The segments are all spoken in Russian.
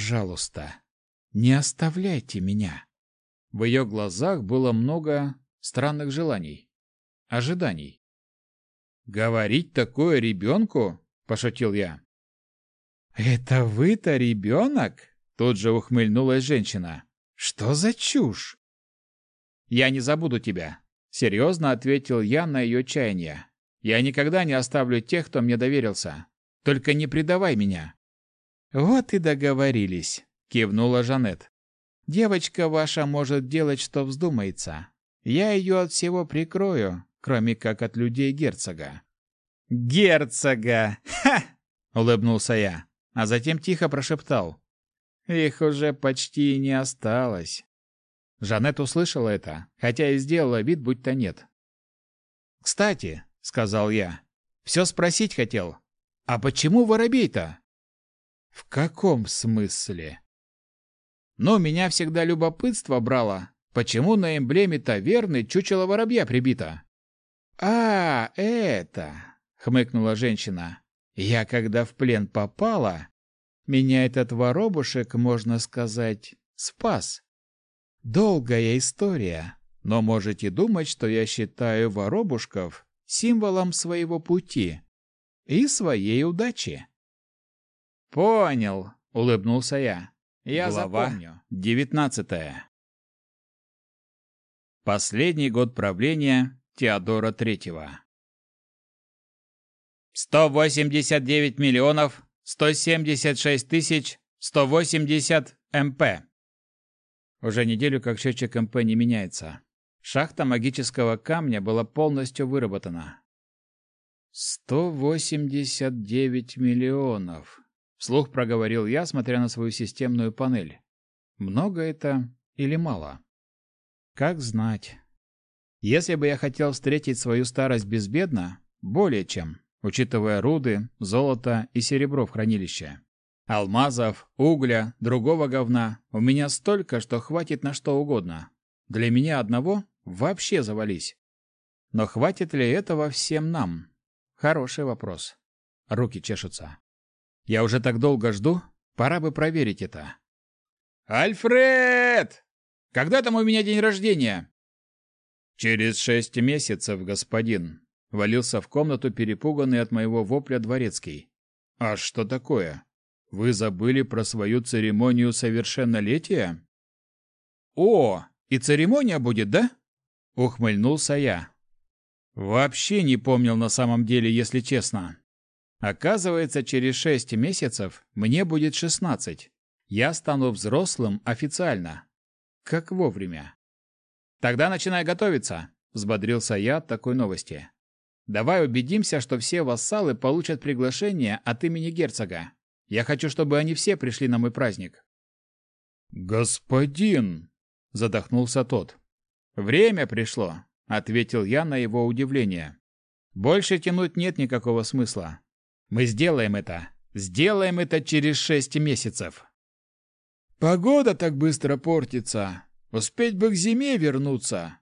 Пожалуйста, не оставляйте меня. В ее глазах было много странных желаний, ожиданий. «Говорить такое ребенку?» – пошутил я. «Это вы-то ребенок?» – тут же ухмыльнулась женщина. «Что за чушь?» «Я не забуду тебя», — серьезно ответил я на ее чаяние. «Я никогда не оставлю тех, кто мне доверился. Только не предавай меня». «Вот и договорились», — кивнула Жанет. «Девочка ваша может делать, что вздумается. Я ее от всего прикрою, кроме как от людей герцога». «Герцога! Ха!» — улыбнулся я, а затем тихо прошептал. «Их уже почти не осталось». Жанет услышала это, хотя и сделала вид, будто нет. «Кстати», — сказал я, — «все спросить хотел. А почему воробей-то?» «В каком смысле?» «Ну, меня всегда любопытство брало. Почему на эмблеме таверны чучело воробья прибито?» «А, это...» — хмыкнула женщина. «Я когда в плен попала, меня этот воробушек, можно сказать, спас. Долгая история, но можете думать, что я считаю воробушков символом своего пути и своей удачи. Понял, улыбнулся я. Я Глава запомню. Девятнадцатая. Последний год правления Теодора Третьего. 189 миллионов 176 тысяч 180 МП. Уже неделю как счетчик МП не меняется. Шахта магического камня была полностью выработана. «Сто восемьдесят девять миллионов», — вслух проговорил я, смотря на свою системную панель. «Много это или мало?» «Как знать. Если бы я хотел встретить свою старость безбедно, более чем, учитывая руды, золото и серебро в хранилище. Алмазов, угля, другого говна у меня столько, что хватит на что угодно. Для меня одного вообще завались. Но хватит ли этого всем нам? Хороший вопрос. Руки чешутся. Я уже так долго жду, пора бы проверить это. «Альфред! Когда там у меня день рождения?» «Через шесть месяцев, господин», — валился в комнату перепуганный от моего вопля дворецкий. «А что такое?» Вы забыли про свою церемонию совершеннолетия? О, и церемония будет, да? Ухмыльнулся я. Вообще не помнил на самом деле, если честно. Оказывается, через шесть месяцев мне будет шестнадцать. Я стану взрослым официально. Как вовремя. Тогда начинай готовиться, взбодрился я от такой новости. Давай убедимся, что все вассалы получат приглашение от имени герцога. Я хочу, чтобы они все пришли на мой праздник. Господин, задохнулся тот. Время пришло, ответил я на его удивление. Больше тянуть нет никакого смысла. Мы сделаем это. Сделаем это через шесть месяцев. Погода так быстро портится. Успеть бы к зиме вернуться.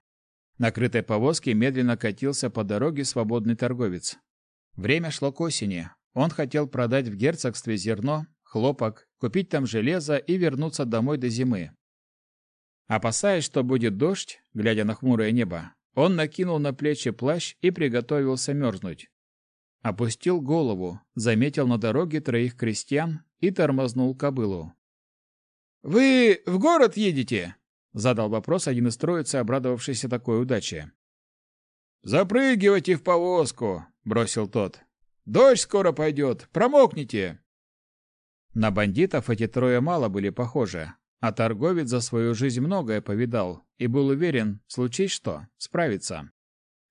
На крытой повозке медленно катился по дороге свободный торговец. Время шло к осени, он хотел продать в герцогстве зерно, хлопок, купить там железо и вернуться домой до зимы. Опасаясь, что будет дождь, глядя на хмурое небо, он накинул на плечи плащ и приготовился мерзнуть. Опустил голову, заметил на дороге троих крестьян и тормознул кобылу. «Вы в город едете?» — задал вопрос один из троицы, обрадовавшийся такой удаче. «Запрыгивайте в повозку!» — бросил тот. Дождь скоро пойдет, промокните!» На бандитов эти трое мало были похожи, а торговец за свою жизнь многое повидал и был уверен, случись что, справится.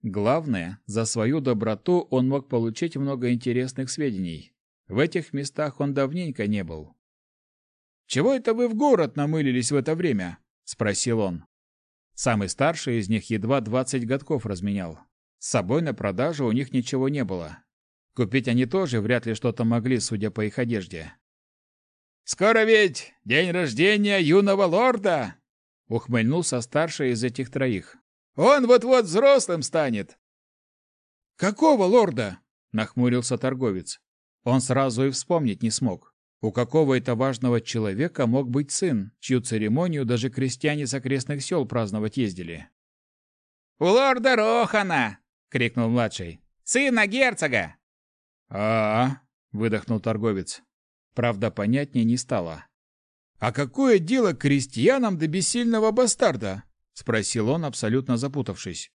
Главное, за свою доброту он мог получить много интересных сведений. В этих местах он давненько не был. «Чего это вы в город намылились в это время?» — спросил он. Самый старший из них едва двадцать годков разменял. С собой на продажу у них ничего не было, Купить они тоже вряд ли что-то могли, судя по их одежде. «Скоро ведь день рождения юного лорда!» — ухмыльнулся старший из этих троих. «Он вот-вот взрослым станет!» «Какого лорда?» — нахмурился торговец. Он сразу и вспомнить не смог. У какого это важного человека мог быть сын, чью церемонию даже крестьяне с окрестных сел праздновать ездили? «У лорда Рохана!» — крикнул младший. «Сына герцога!» «А-а!» — выдохнул торговец. Правда, понятнее не стало. «А какое дело крестьянам до бессильного бастарда?» — спросил он, абсолютно запутавшись.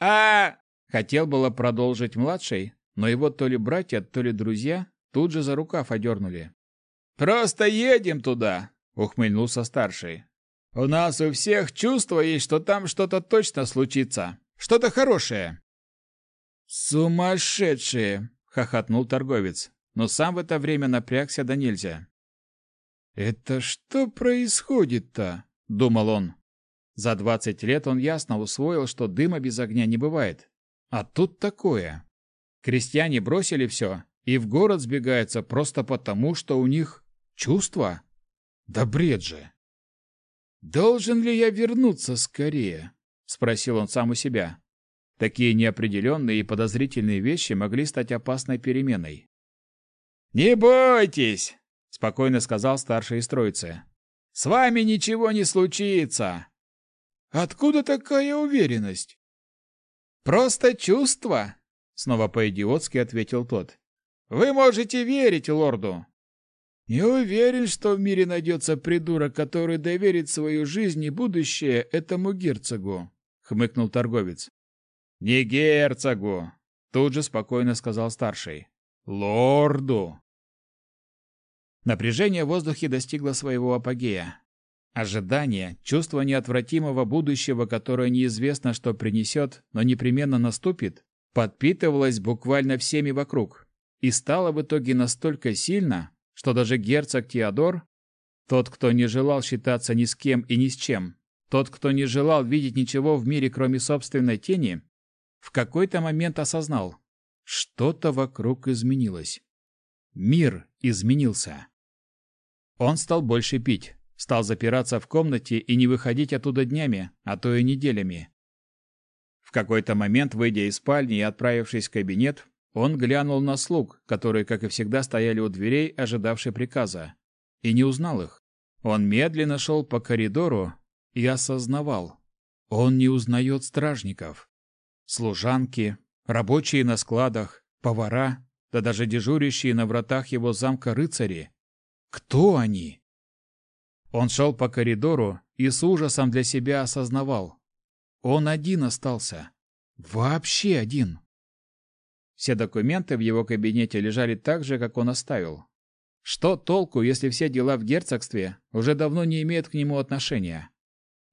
«А...» — хотел было продолжить младший, но его то ли братья, то ли друзья тут же за рукав одернули. «Просто едем туда!» — ухмыльнулся старший. «У нас у всех чувство есть, что там что-то точно случится. Что-то хорошее». «Сумасшедшие!» — хохотнул торговец, но сам в это время напрягся да нельзя. «Это что происходит-то?» — думал он. За двадцать лет он ясно усвоил, что дыма без огня не бывает. А тут такое. Крестьяне бросили все и в город сбегаются просто потому, что у них чувства. Да бред же! «Должен ли я вернуться скорее?» — спросил он сам у себя. Такие неопределенные и подозрительные вещи могли стать опасной переменой. «Не бойтесь!» — спокойно сказал старший из троицы. «С вами ничего не случится!» «Откуда такая уверенность?» «Просто чувство!» — снова по-идиотски ответил тот. «Вы можете верить лорду!» «Не уверен, что в мире найдется придурок, который доверит свою жизнь и будущее этому герцогу», — хмыкнул торговец. «Не герцогу!» — тут же спокойно сказал старший. «Лорду!» Напряжение в воздухе достигло своего апогея. Ожидание, чувство неотвратимого будущего, которое неизвестно, что принесет, но непременно наступит, подпитывалось буквально всеми вокруг и стало в итоге настолько сильно, что даже герцог Теодор, тот, кто не желал считаться ни с кем и ни с чем, тот, кто не желал видеть ничего в мире, кроме собственной тени, в какой-то момент осознал, что-то вокруг изменилось. Мир изменился. Он стал больше пить, стал запираться в комнате и не выходить оттуда днями, а то и неделями. В какой-то момент, выйдя из спальни и отправившись в кабинет, он глянул на слуг, которые, как и всегда, стояли у дверей, ожидавшие приказа, и не узнал их. Он медленно шел по коридору и осознавал. Он не узнает стражников. Служанки, рабочие на складах, повара, да даже дежурящие на вратах его замка рыцари. Кто они? Он шел по коридору и с ужасом для себя осознавал. Он один остался. Вообще один. Все документы в его кабинете лежали так же, как он оставил. Что толку, если все дела в герцогстве уже давно не имеют к нему отношения?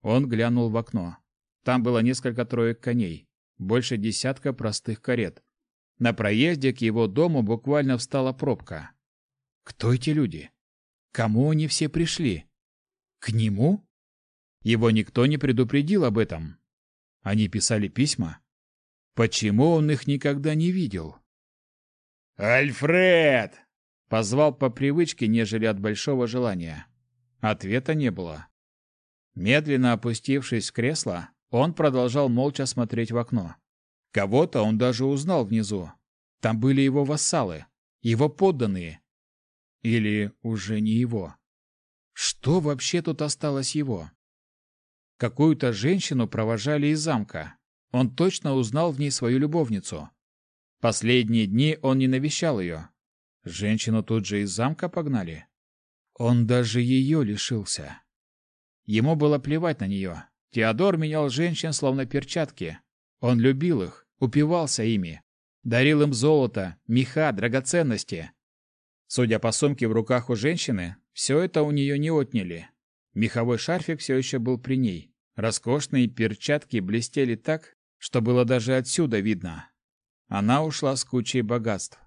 Он глянул в окно. Там было несколько троек коней, больше десятка простых карет. На проезде к его дому буквально встала пробка. Кто эти люди? Кому они все пришли? К нему? Его никто не предупредил об этом. Они писали письма? Почему он их никогда не видел? «Альфред!» — позвал по привычке, нежели от большого желания. Ответа не было. Медленно опустившись в кресло, он продолжал молча смотреть в окно. Кого-то он даже узнал внизу. Там были его вассалы, его подданные. Или уже не его. Что вообще тут осталось его? Какую-то женщину провожали из замка. Он точно узнал в ней свою любовницу. Последние дни он не навещал ее. Женщину тут же из замка погнали. Он даже ее лишился. Ему было плевать на нее. Теодор менял женщин словно перчатки. Он любил их, упивался ими. Дарил им золото, меха, драгоценности. Судя по сумке в руках у женщины, все это у нее не отняли. Меховой шарфик все еще был при ней. Роскошные перчатки блестели так, что было даже отсюда видно. Она ушла с кучей богатств.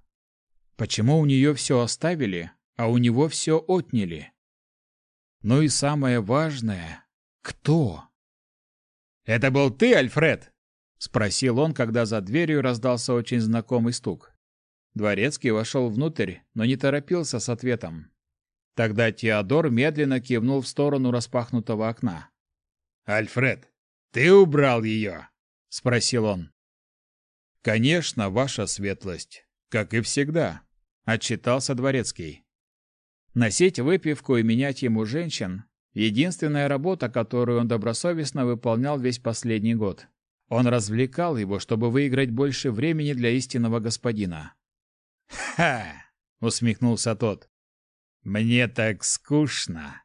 Почему у нее все оставили, а у него все отняли? Ну и самое важное — кто? «Это был ты, Альфред?» — спросил он, когда за дверью раздался очень знакомый стук. Дворецкий вошел внутрь, но не торопился с ответом. Тогда Теодор медленно кивнул в сторону распахнутого окна. «Альфред, ты убрал ее?» — спросил он. «Конечно, ваша светлость, как и всегда», — отчитался дворецкий. Носить выпивку и менять ему женщин – единственная работа, которую он добросовестно выполнял весь последний год. Он развлекал его, чтобы выиграть больше времени для истинного господина. «Ха!» — усмехнулся тот. «Мне так скучно!»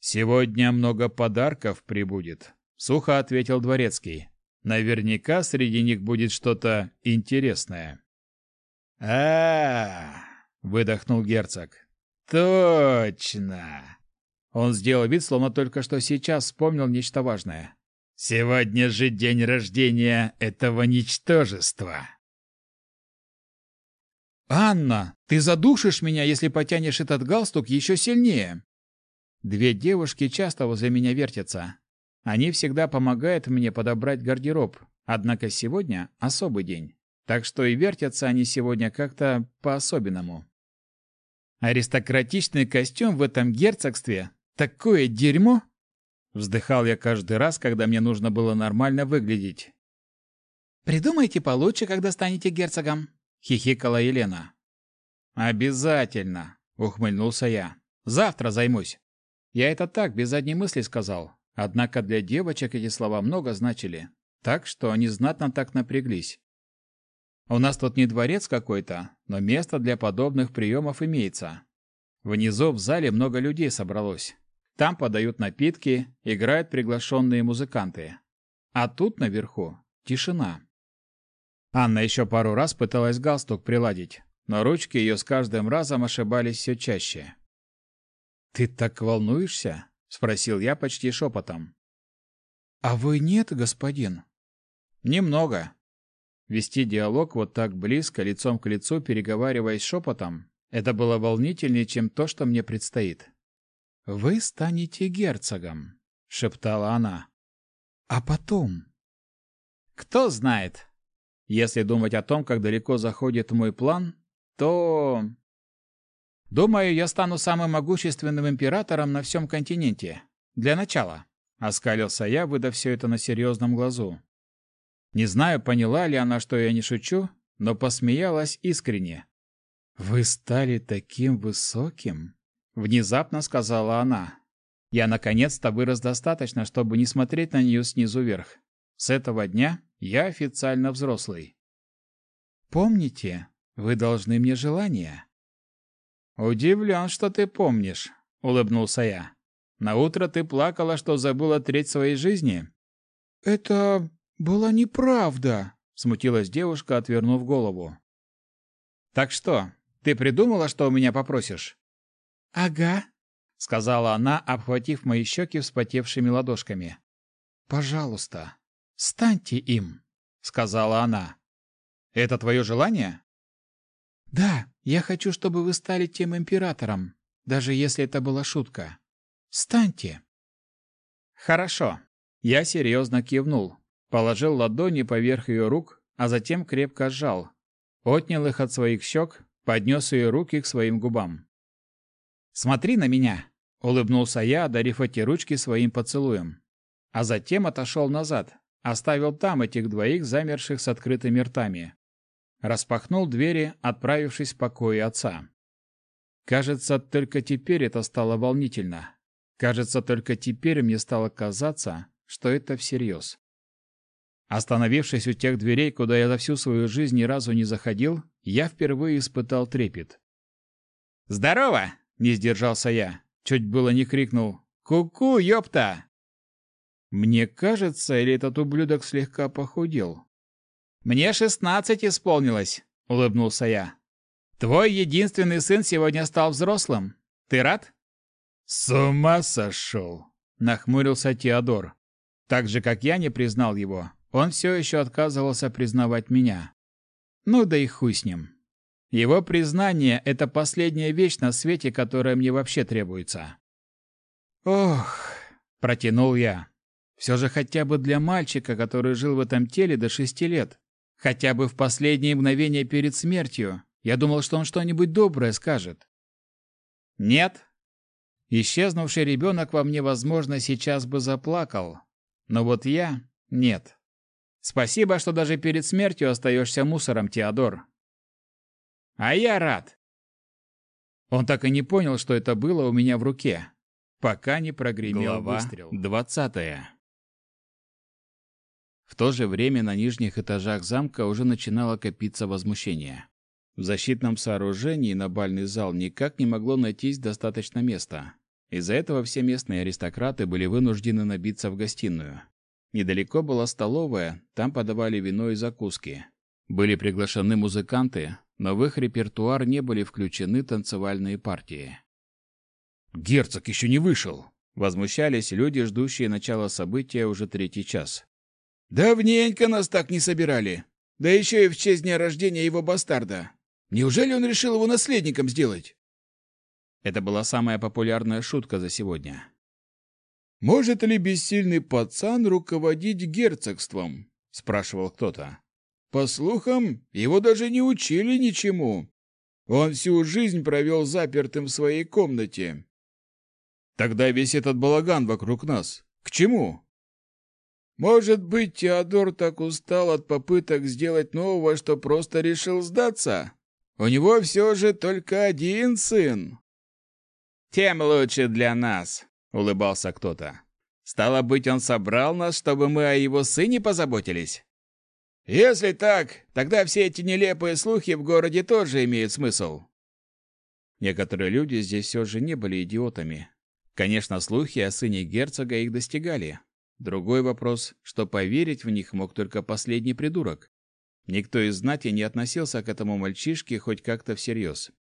«Сегодня много подарков прибудет», — сухо ответил Дворецкий. «Наверняка среди них будет что-то интересное». А, -а, -а выдохнул герцог. Точно. Он сделал вид, словно только что сейчас вспомнил нечто важное. Сегодня же день рождения этого ничтожества. Анна, ты задушишь меня, если потянешь этот галстук еще сильнее. Две девушки часто возле меня вертятся. Они всегда помогают мне подобрать гардероб, однако сегодня особый день. Так что и вертятся они сегодня как-то по-особенному. Аристократичный костюм в этом герцогстве — такое дерьмо! Вздыхал я каждый раз, когда мне нужно было нормально выглядеть. «Придумайте получше, когда станете герцогом», — хихикала Елена. «Обязательно», — ухмыльнулся я. «Завтра займусь». Я это так, без задней мысли сказал. Однако для девочек эти слова много значили, так что они знатно так напряглись. У нас тут не дворец какой-то, но место для подобных приемов имеется. Внизу в зале много людей собралось. Там подают напитки, играют приглашенные музыканты. А тут наверху тишина. Анна еще пару раз пыталась галстук приладить, но ручки ее с каждым разом ошибались все чаще. «Ты так волнуешься?» — спросил я почти шепотом. «А вы нет, господин?» «Немного. Вести диалог вот так близко, лицом к лицу, переговариваясь шепотом, это было волнительнее, чем то, что мне предстоит. «Вы станете герцогом», — шептала она. «А потом?» «Кто знает. Если думать о том, как далеко заходит мой план, то...» «Думаю, я стану самым могущественным императором на всем континенте. Для начала», — оскалился я, выдав все это на серьезном глазу. Не знаю, поняла ли она, что я не шучу, но посмеялась искренне. «Вы стали таким высоким?» — внезапно сказала она. Я наконец-то вырос достаточно, чтобы не смотреть на нее снизу вверх. С этого дня я официально взрослый. «Помните, вы должны мне желание». «Удивлен, что ты помнишь», — улыбнулся я. «На утро ты плакала, что забыла треть своей жизни?» «Это «Была неправда», — смутилась девушка, отвернув голову. «Так что, ты придумала, что у меня попросишь?» «Ага», — сказала она, обхватив мои щеки вспотевшими ладошками. «Пожалуйста, станьте им», — сказала она. «Это твое желание?» «Да, я хочу, чтобы вы стали тем императором, даже если это была шутка. Станьте». «Хорошо». Я серьезно кивнул, Положил ладони поверх ее рук, а затем крепко сжал. Отнял их от своих щек, поднес ее руки к своим губам. «Смотри на меня!» — улыбнулся я, одарив эти ручки своим поцелуем. А затем отошел назад, оставил там этих двоих, замерших с открытыми ртами. Распахнул двери, отправившись в покои отца. Кажется, только теперь это стало волнительно. Кажется, только теперь мне стало казаться, что это всерьез. Остановившись у тех дверей, куда я за всю свою жизнь ни разу не заходил, я впервые испытал трепет. «Здорово!» — не сдержался я. Чуть было не крикнул «Ку-ку, ёпта!» Мне кажется, или этот ублюдок слегка похудел. «Мне шестнадцать исполнилось», — улыбнулся я. «Твой единственный сын сегодня стал взрослым. Ты рад?» «С ума сошел!» — нахмурился Теодор. Так же, как я не признал его, он все еще отказывался признавать меня. Ну да и хуй с ним. Его признание — это последняя вещь на свете, которая мне вообще требуется. «Ох», — протянул я, — «все же хотя бы для мальчика, который жил в этом теле до шести лет, хотя бы в последние мгновения перед смертью, я думал, что он что-нибудь доброе скажет». «Нет». Исчезнувший ребенок во мне, возможно, сейчас бы заплакал, но вот я — нет. Спасибо, что даже перед смертью остаешься мусором, Теодор. А я рад. Он так и не понял, что это было у меня в руке, пока не прогремел Глава выстрел. Двадцатая. В то же время на нижних этажах замка уже начинало копиться возмущение. В защитном сооружении на бальный зал никак не могло найтись достаточно места. Из-за этого все местные аристократы были вынуждены набиться в гостиную. Недалеко была столовая, там подавали вино и закуски. Были приглашены музыканты, но в их репертуар не были включены танцевальные партии. «Герцог еще не вышел!» Возмущались люди, ждущие начала события уже третий час. «Давненько нас так не собирали. Да еще и в честь дня рождения его бастарда. Неужели он решил его наследником сделать?» Это была самая популярная шутка за сегодня. «Может ли бессильный пацан руководить герцогством?» — спрашивал кто-то. «По слухам, его даже не учили ничему. Он всю жизнь провел запертым в своей комнате». «Тогда весь этот балаган вокруг нас. К чему?» «Может быть, Теодор так устал от попыток сделать нового, что просто решил сдаться? У него все же только один сын». «Тем лучше для нас», — улыбался кто-то. «Стало быть, он собрал нас, чтобы мы о его сыне позаботились?» «Если так, тогда все эти нелепые слухи в городе тоже имеют смысл». Некоторые люди здесь все же не были идиотами. Конечно, слухи о сыне герцога их достигали. Другой вопрос, что поверить в них мог только последний придурок. Никто из знати не относился к этому мальчишке хоть как-то всерьез.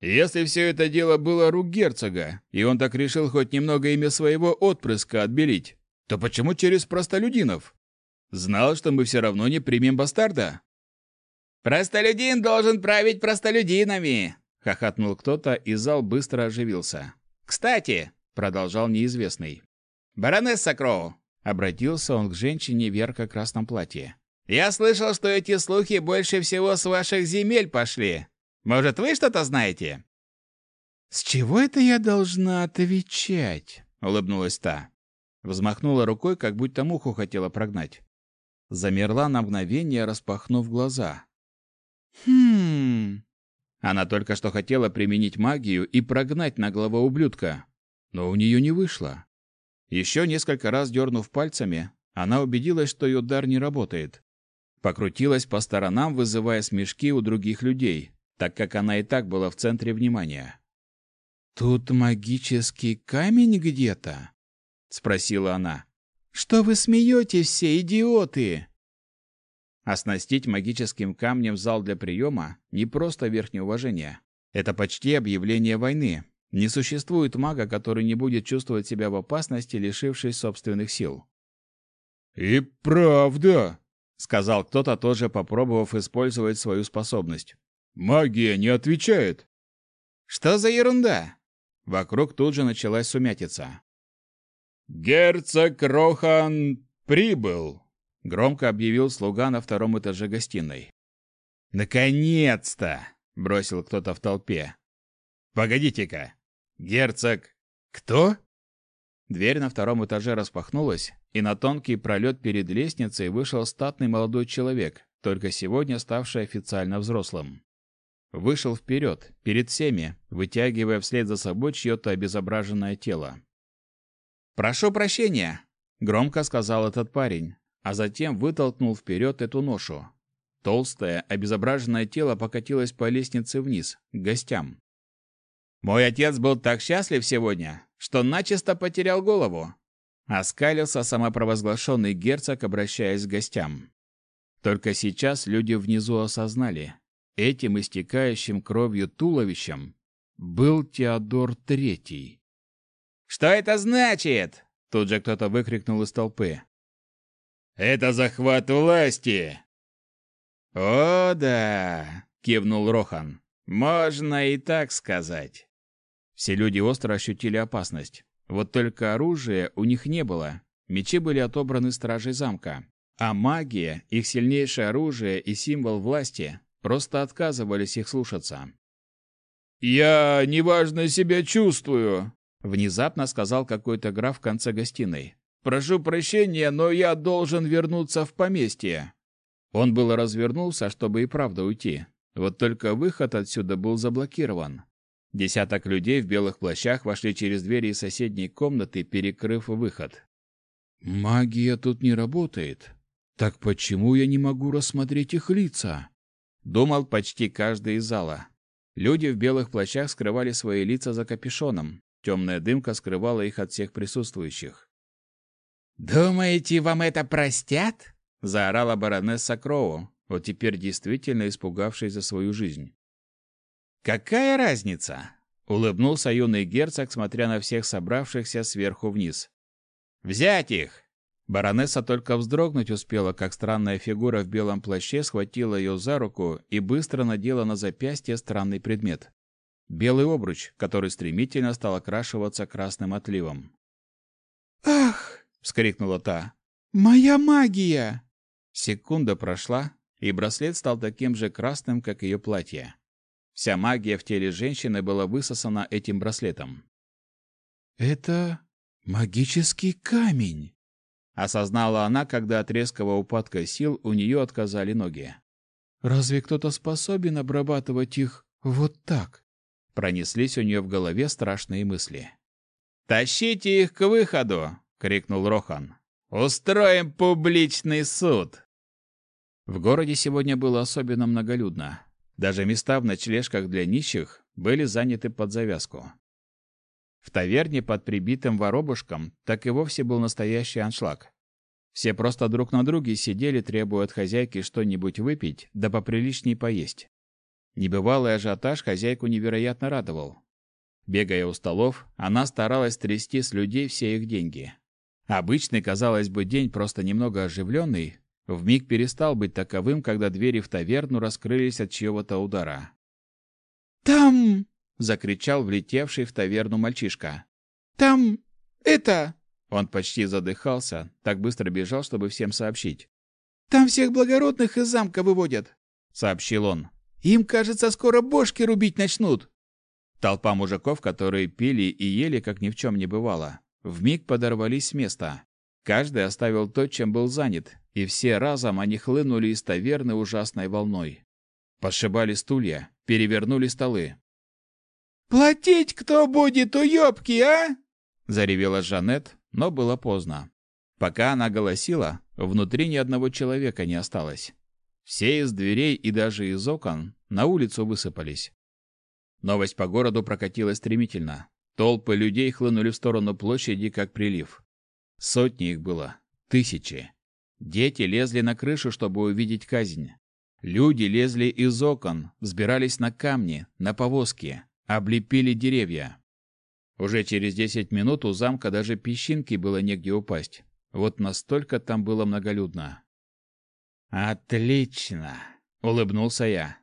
Если все это дело было рук герцога, и он так решил хоть немного имя своего отпрыска отбелить, то почему через простолюдинов? Знал, что мы все равно не примем бастарда. «Простолюдин должен править простолюдинами!» — хохотнул кто-то, и зал быстро оживился. «Кстати!» — продолжал неизвестный. «Баронесса Кроу!» — обратился он к женщине в ярко-красном платье. «Я слышал, что эти слухи больше всего с ваших земель пошли. Может, вы что-то знаете?» «С чего это я должна отвечать?» — улыбнулась та. Взмахнула рукой, как будто муху хотела прогнать. Замерла на мгновение, распахнув глаза. «Хм...» Она только что хотела применить магию и прогнать наглого ублюдка, но у нее не вышло. Еще несколько раз дернув пальцами, она убедилась, что ее дар не работает. Покрутилась по сторонам, вызывая смешки у других людей, так как она и так была в центре внимания. «Тут магический камень где-то?» — спросила она. «Что вы смеетесь все, идиоты?» Оснастить магическим камнем зал для приема – не просто верхнее уважение. Это почти объявление войны. Не существует мага, который не будет чувствовать себя в опасности, лишившись собственных сил. «И правда!» — сказал кто-то, тоже попробовав использовать свою способность. Магия не отвечает. Что за ерунда? Вокруг тут же началась сумятица. Герцог Рохан прибыл, громко объявил слуга на втором этаже гостиной. Наконец-то, бросил кто-то в толпе. Погодите-ка. Герцог кто? Дверь на втором этаже распахнулась, и на тонкий пролет перед лестницей вышел статный молодой человек, только сегодня ставший официально взрослым вышел вперед, перед всеми, вытягивая вслед за собой чье-то обезображенное тело. «Прошу прощения», — громко сказал этот парень, а затем вытолкнул вперед эту ношу. Толстое, обезображенное тело покатилось по лестнице вниз, к гостям. «Мой отец был так счастлив сегодня, что начисто потерял голову», — оскалился самопровозглашенный герцог, обращаясь к гостям. Только сейчас люди внизу осознали, Этим истекающим кровью туловищем был Теодор Третий. «Что это значит?» — тут же кто-то выкрикнул из толпы. «Это захват власти!» «О, да!» — кивнул Рохан. «Можно и так сказать». Все люди остро ощутили опасность. Вот только оружия у них не было. Мечи были отобраны стражей замка. А магия, их сильнейшее оружие и символ власти, просто отказывались их слушаться. «Я неважно себя чувствую», — внезапно сказал какой-то граф в конце гостиной. «Прошу прощения, но я должен вернуться в поместье». Он было развернулся, чтобы и правда уйти. Вот только выход отсюда был заблокирован. Десяток людей в белых плащах вошли через двери из соседней комнаты, перекрыв выход. «Магия тут не работает. Так почему я не могу рассмотреть их лица?» Думал почти каждый из зала. Люди в белых плащах скрывали свои лица за капюшоном. Темная дымка скрывала их от всех присутствующих. «Думаете, вам это простят?» — заорала баронесса Кроу, вот теперь действительно испугавшись за свою жизнь. «Какая разница?» — улыбнулся юный герцог, смотря на всех собравшихся сверху вниз. «Взять их!» Баронесса только вздрогнуть успела, как странная фигура в белом плаще схватила ее за руку и быстро надела на запястье странный предмет. Белый обруч, который стремительно стал окрашиваться красным отливом. «Ах!» — вскрикнула та. «Моя магия!» Секунда прошла, и браслет стал таким же красным, как ее платье. Вся магия в теле женщины была высосана этим браслетом. «Это магический камень!» Осознала она, когда от резкого упадка сил у нее отказали ноги. «Разве кто-то способен обрабатывать их вот так?» Пронеслись у нее в голове страшные мысли. «Тащите их к выходу!» — крикнул Рохан. «Устроим публичный суд!» В городе сегодня было особенно многолюдно. Даже места в ночлежках для нищих были заняты под завязку. В таверне под прибитым воробушком так и вовсе был настоящий аншлаг. Все просто друг на друге сидели, требуя от хозяйки что-нибудь выпить, да поприличней поесть. Небывалый ажиотаж хозяйку невероятно радовал. Бегая у столов, она старалась трясти с людей все их деньги. Обычный, казалось бы, день просто немного оживленный, вмиг перестал быть таковым, когда двери в таверну раскрылись от чьего-то удара. «Там!» — закричал влетевший в таверну мальчишка. «Там... это...» Он почти задыхался, так быстро бежал, чтобы всем сообщить. «Там всех благородных из замка выводят», — сообщил он. «Им, кажется, скоро бошки рубить начнут». Толпа мужиков, которые пили и ели, как ни в чем не бывало, вмиг подорвались с места. Каждый оставил то, чем был занят, и все разом они хлынули из таверны ужасной волной. Пошибали стулья, перевернули столы. «Платить кто будет, уёбки, а?» — заревела Жанет, но было поздно. Пока она голосила, внутри ни одного человека не осталось. Все из дверей и даже из окон на улицу высыпались. Новость по городу прокатилась стремительно. Толпы людей хлынули в сторону площади, как прилив. Сотни их было, тысячи. Дети лезли на крышу, чтобы увидеть казнь. Люди лезли из окон, взбирались на камни, на повозки, облепили деревья. Уже через десять минут у замка даже песчинки было негде упасть. Вот настолько там было многолюдно. «Отлично!» — улыбнулся я.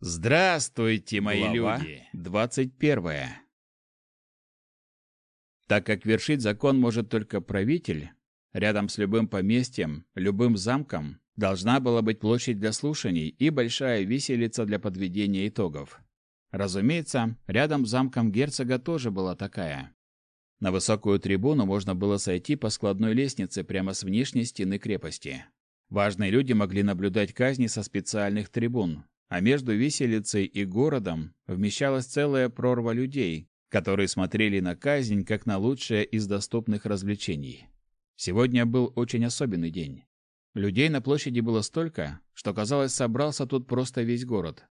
«Здравствуйте, мои Глава люди!» Двадцать первое. Так как вершить закон может только правитель, рядом с любым поместьем, любым замком должна была быть площадь для слушаний и большая виселица для подведения итогов. Разумеется, рядом с замком герцога тоже была такая. На высокую трибуну можно было сойти по складной лестнице прямо с внешней стены крепости. Важные люди могли наблюдать казни со специальных трибун, а между виселицей и городом вмещалась целая прорва людей, которые смотрели на казнь как на лучшее из доступных развлечений. Сегодня был очень особенный день. Людей на площади было столько, что казалось, собрался тут просто весь город.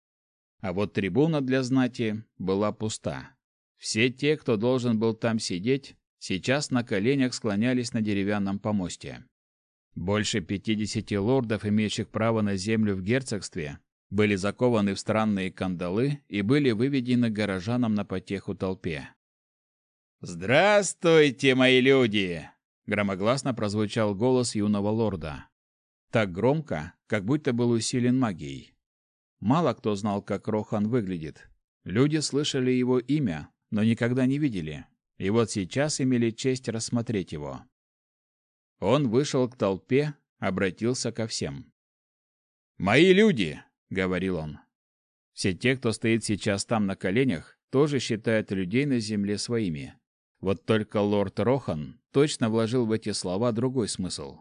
А вот трибуна для знати была пуста. Все те, кто должен был там сидеть, сейчас на коленях склонялись на деревянном помосте. Больше пятидесяти лордов, имеющих право на землю в герцогстве, были закованы в странные кандалы и были выведены горожанам на потеху толпе. «Здравствуйте, мои люди!» — громогласно прозвучал голос юного лорда. Так громко, как будто был усилен магией. Мало кто знал, как Рохан выглядит. Люди слышали его имя, но никогда не видели. И вот сейчас имели честь рассмотреть его. Он вышел к толпе, обратился ко всем. «Мои люди!» — говорил он. Все те, кто стоит сейчас там на коленях, тоже считают людей на земле своими. Вот только лорд Рохан точно вложил в эти слова другой смысл.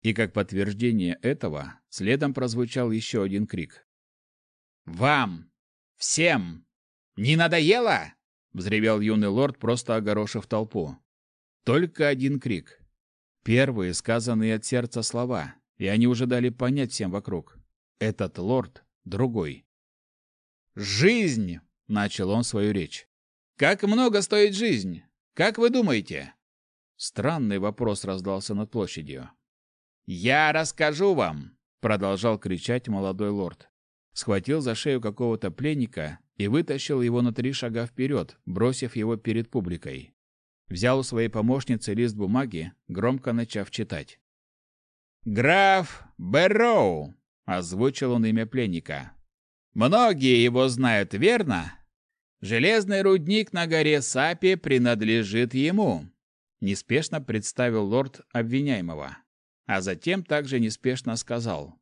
И как подтверждение этого, следом прозвучал еще один крик. Вам! Всем! Не надоело? взревел юный лорд, просто огорошив толпу. Только один крик. Первые, сказанные от сердца слова, и они уже дали понять всем вокруг. Этот лорд другой. «Жизнь!» — начал он свою речь. «Как много стоит жизнь? Как вы думаете?» Странный вопрос раздался над площадью. «Я расскажу вам!» — продолжал кричать молодой лорд. Схватил за шею какого-то пленника и вытащил его на три шага вперед, бросив его перед публикой. Взял у своей помощницы лист бумаги, громко начав читать. «Граф Бэрроу!» — озвучил он имя пленника. «Многие его знают, верно? Железный рудник на горе Сапи принадлежит ему», — неспешно представил лорд обвиняемого, а затем также неспешно сказал.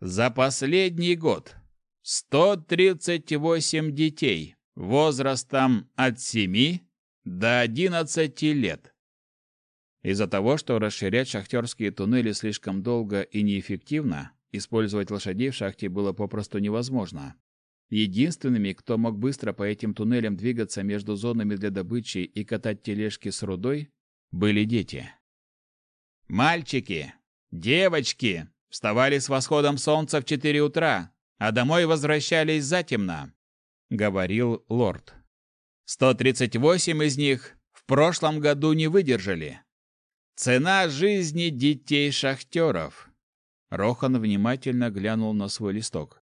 «За последний год 138 детей возрастом от 7 до 11 лет. Из-за того, что расширять шахтерские туннели слишком долго и неэффективно, использовать лошадей в шахте было попросту невозможно. Единственными, кто мог быстро по этим туннелям двигаться между зонами для добычи и катать тележки с рудой, были дети. Мальчики, девочки вставали с восходом солнца в 4 утра, а домой возвращались затемно, говорил лорд. 138 из них в прошлом году не выдержали. Цена жизни детей шахтеров. Рохан внимательно глянул на свой листок.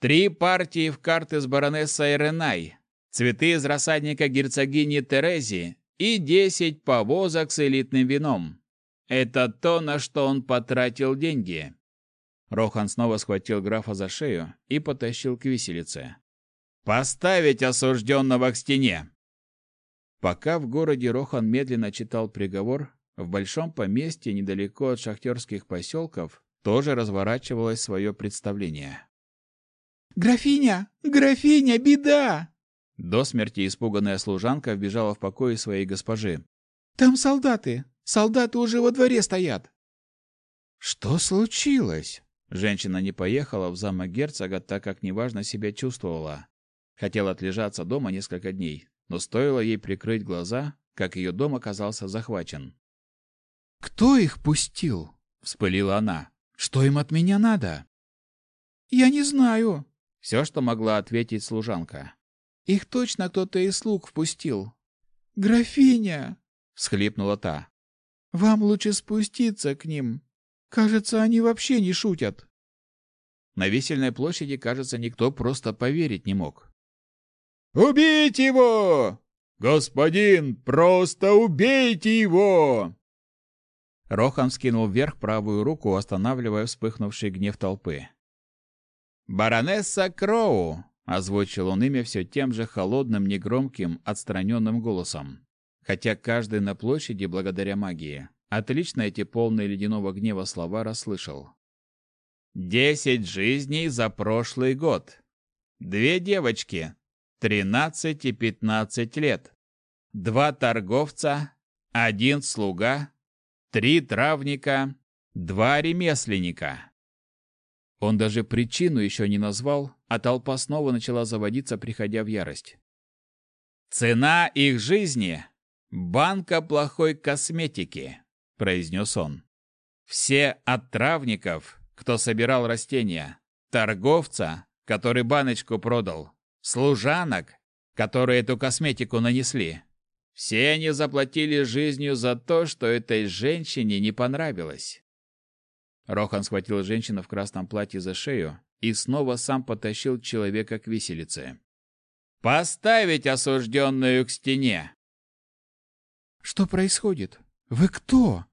Три партии в карты с баронессой Ренай, цветы из рассадника герцогини Терези и десять повозок с элитным вином. Это то, на что он потратил деньги. Рохан снова схватил графа за шею и потащил к виселице. «Поставить осужденного к стене!» Пока в городе Рохан медленно читал приговор, в большом поместье недалеко от шахтерских поселков тоже разворачивалось свое представление. «Графиня! Графиня! Беда!» До смерти испуганная служанка вбежала в покои своей госпожи. «Там солдаты! Солдаты уже во дворе стоят!» «Что случилось?» Женщина не поехала в замок герцога, так как неважно себя чувствовала. Хотела отлежаться дома несколько дней, но стоило ей прикрыть глаза, как ее дом оказался захвачен. «Кто их пустил?» — вспылила она. «Что им от меня надо?» «Я не знаю», — все, что могла ответить служанка. «Их точно кто-то из слуг впустил». «Графиня!» — всхлипнула та. «Вам лучше спуститься к ним. Кажется, они вообще не шутят. На висельной площади, кажется, никто просто поверить не мог. «Убейте его! Господин, просто убейте его!» Рохан скинул вверх правую руку, останавливая вспыхнувший гнев толпы. «Баронесса Кроу!» — озвучил он имя все тем же холодным, негромким, отстраненным голосом. Хотя каждый на площади, благодаря магии, Отлично эти полные ледяного гнева слова расслышал. «Десять жизней за прошлый год. Две девочки, тринадцать и пятнадцать лет. Два торговца, один слуга, три травника, два ремесленника». Он даже причину еще не назвал, а толпа снова начала заводиться, приходя в ярость. «Цена их жизни — банка плохой косметики произнес он. Все от травников, кто собирал растения, торговца, который баночку продал, служанок, которые эту косметику нанесли. Все они заплатили жизнью за то, что этой женщине не понравилось. Рохан схватил женщину в красном платье за шею и снова сам потащил человека к виселице. «Поставить осужденную к стене!» «Что происходит? Вы кто?»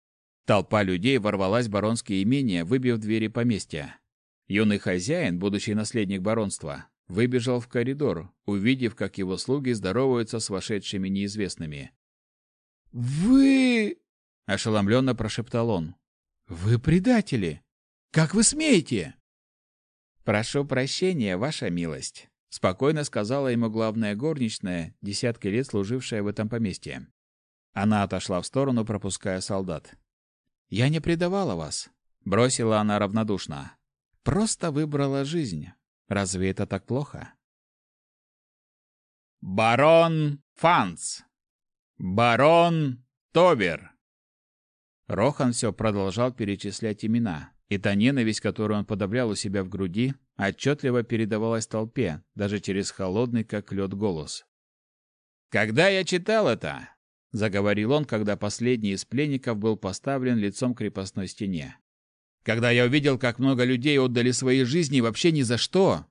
Толпа людей ворвалась в баронские имения, выбив двери поместья. Юный хозяин, будущий наследник баронства, выбежал в коридор, увидев, как его слуги здороваются с вошедшими неизвестными. «Вы...» — ошеломленно прошептал он. «Вы предатели! Как вы смеете?» «Прошу прощения, ваша милость», — спокойно сказала ему главная горничная, десятки лет служившая в этом поместье. Она отошла в сторону, пропуская солдат. Я не предавала вас, бросила она равнодушно. Просто выбрала жизнь. Разве это так плохо? Барон Фанц. Барон Тобер. Рохан все продолжал перечислять имена, и та ненависть, которую он подавлял у себя в груди, отчетливо передавалась толпе, даже через холодный, как лед, голос. «Когда я читал это, заговорил он, когда последний из пленников был поставлен лицом к крепостной стене. Когда я увидел, как много людей отдали свои жизни вообще ни за что.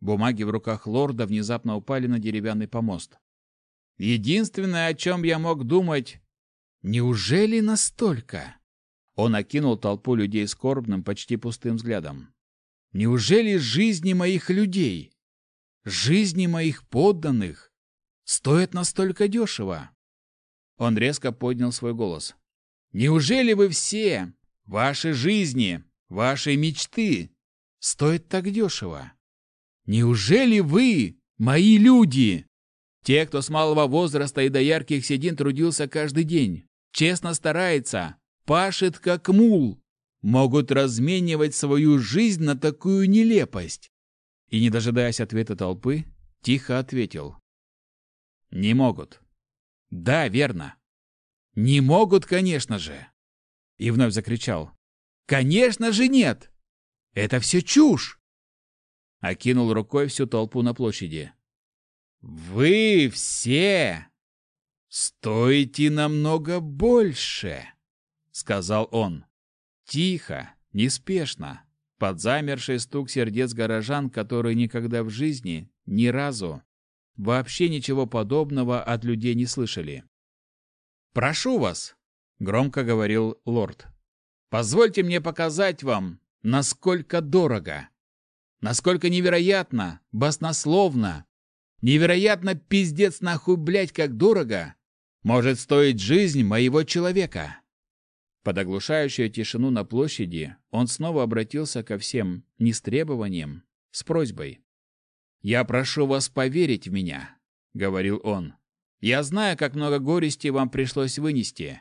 Бумаги в руках лорда внезапно упали на деревянный помост. Единственное, о чем я мог думать, неужели настолько? Он окинул толпу людей скорбным, почти пустым взглядом. Неужели жизни моих людей, жизни моих подданных стоят настолько дешево? Он резко поднял свой голос. «Неужели вы все, ваши жизни, ваши мечты, стоят так дешево? Неужели вы, мои люди, те, кто с малого возраста и до ярких седин трудился каждый день, честно старается, пашет как мул, могут разменивать свою жизнь на такую нелепость?» И, не дожидаясь ответа толпы, тихо ответил. «Не могут. Да, верно. Не могут, конечно же. И вновь закричал. Конечно же нет. Это все чушь. Окинул рукой всю толпу на площади. Вы все стоите намного больше, сказал он. Тихо, неспешно, под замерший стук сердец горожан, которые никогда в жизни, ни разу Вообще ничего подобного от людей не слышали. «Прошу вас», — громко говорил лорд, — «позвольте мне показать вам, насколько дорого, насколько невероятно, баснословно, невероятно пиздец нахуй, блядь, как дорого может стоить жизнь моего человека». Под оглушающую тишину на площади он снова обратился ко всем не с требованием, с просьбой. «Я прошу вас поверить в меня», — говорил он. «Я знаю, как много горести вам пришлось вынести,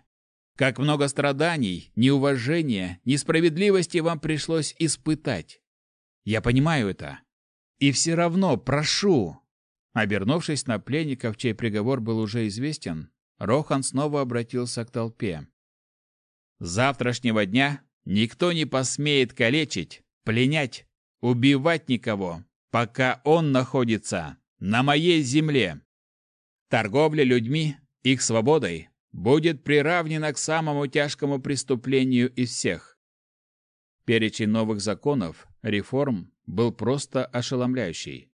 как много страданий, неуважения, несправедливости вам пришлось испытать. Я понимаю это. И все равно прошу». Обернувшись на пленников, чей приговор был уже известен, Рохан снова обратился к толпе. «С завтрашнего дня никто не посмеет калечить, пленять, убивать никого, пока он находится на моей земле. Торговля людьми, их свободой, будет приравнена к самому тяжкому преступлению из всех. Перечень новых законов, реформ был просто ошеломляющий.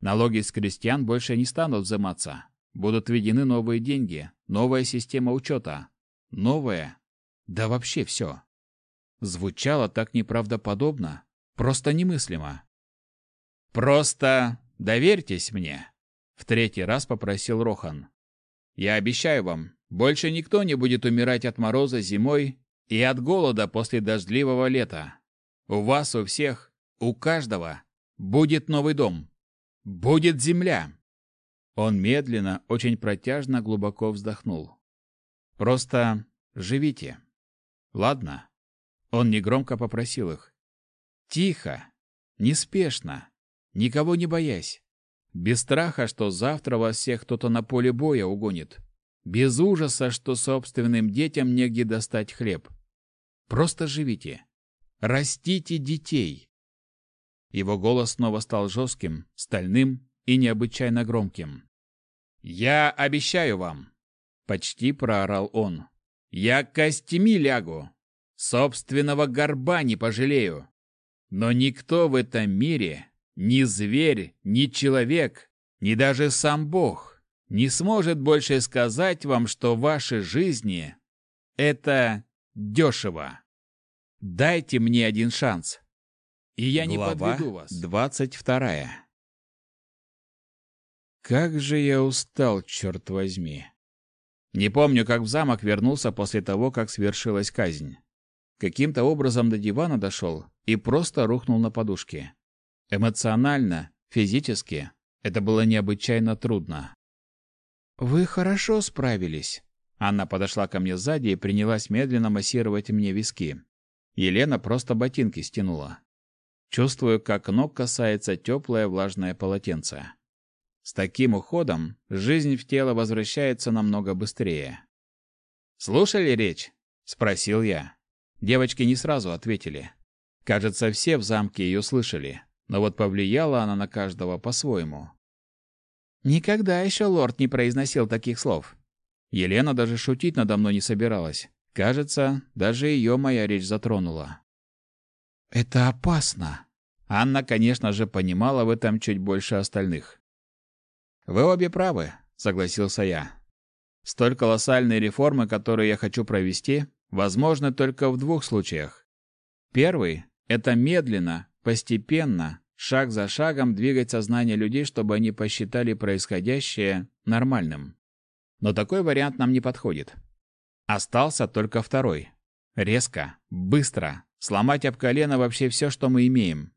Налоги с крестьян больше не станут взиматься. Будут введены новые деньги, новая система учета, новое, да вообще все. Звучало так неправдоподобно, просто немыслимо. Просто доверьтесь мне, в третий раз попросил Рохан. Я обещаю вам, больше никто не будет умирать от мороза зимой и от голода после дождливого лета. У вас у всех, у каждого будет новый дом. Будет земля. Он медленно, очень протяжно глубоко вздохнул. Просто живите. Ладно? Он негромко попросил их. Тихо, неспешно, никого не боясь. Без страха, что завтра вас всех кто-то на поле боя угонит. Без ужаса, что собственным детям негде достать хлеб. Просто живите. Растите детей. Его голос снова стал жестким, стальным и необычайно громким. «Я обещаю вам!» — почти проорал он. «Я костями лягу! Собственного горба не пожалею! Но никто в этом мире ни зверь, ни человек, ни даже сам Бог не сможет больше сказать вам, что ваши жизни — это дешево. Дайте мне один шанс, и я не подведу вас. Двадцать вторая. Как же я устал, черт возьми. Не помню, как в замок вернулся после того, как свершилась казнь. Каким-то образом до дивана дошел и просто рухнул на подушке. Эмоционально, физически это было необычайно трудно. «Вы хорошо справились». Анна подошла ко мне сзади и принялась медленно массировать мне виски. Елена просто ботинки стянула. Чувствую, как ног касается теплое влажное полотенце. С таким уходом жизнь в тело возвращается намного быстрее. «Слушали речь?» — спросил я. Девочки не сразу ответили. Кажется, все в замке ее слышали, но вот повлияла она на каждого по-своему. Никогда еще лорд не произносил таких слов. Елена даже шутить надо мной не собиралась. Кажется, даже ее моя речь затронула. «Это опасно». Анна, конечно же, понимала в этом чуть больше остальных. «Вы обе правы», — согласился я. «Столь колоссальные реформы, которые я хочу провести, возможны только в двух случаях. Первый — это медленно, постепенно, шаг за шагом двигать сознание людей, чтобы они посчитали происходящее нормальным. Но такой вариант нам не подходит. Остался только второй. Резко, быстро, сломать об колено вообще все, что мы имеем.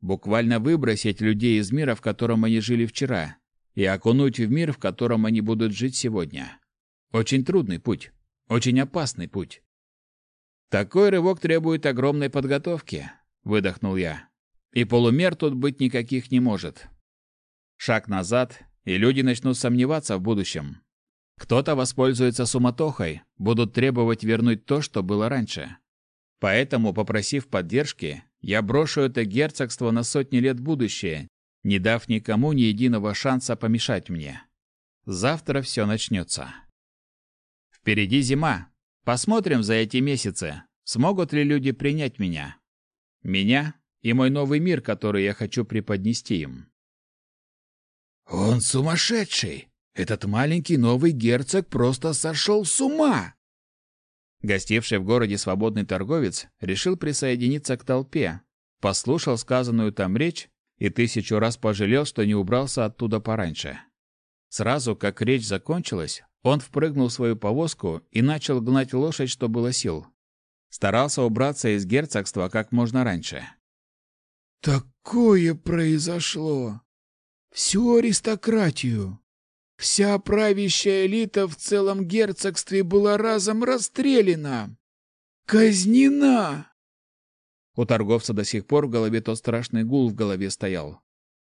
Буквально выбросить людей из мира, в котором они жили вчера, и окунуть в мир, в котором они будут жить сегодня. Очень трудный путь, очень опасный путь. Такой рывок требует огромной подготовки, выдохнул я. И полумер тут быть никаких не может. Шаг назад, и люди начнут сомневаться в будущем. Кто-то воспользуется суматохой, будут требовать вернуть то, что было раньше. Поэтому, попросив поддержки, я брошу это герцогство на сотни лет будущее, не дав никому ни единого шанса помешать мне. Завтра все начнется. Впереди зима. Посмотрим за эти месяцы, смогут ли люди принять меня. Меня и мой новый мир, который я хочу преподнести им. «Он сумасшедший!» Этот маленький новый герцог просто сошел с ума!» Гостивший в городе свободный торговец решил присоединиться к толпе, послушал сказанную там речь и тысячу раз пожалел, что не убрался оттуда пораньше. Сразу, как речь закончилась, он впрыгнул в свою повозку и начал гнать лошадь, что было сил. Старался убраться из герцогства как можно раньше. «Такое произошло! Всю аристократию, Вся правящая элита в целом герцогстве была разом расстреляна. Казнена! У торговца до сих пор в голове тот страшный гул в голове стоял.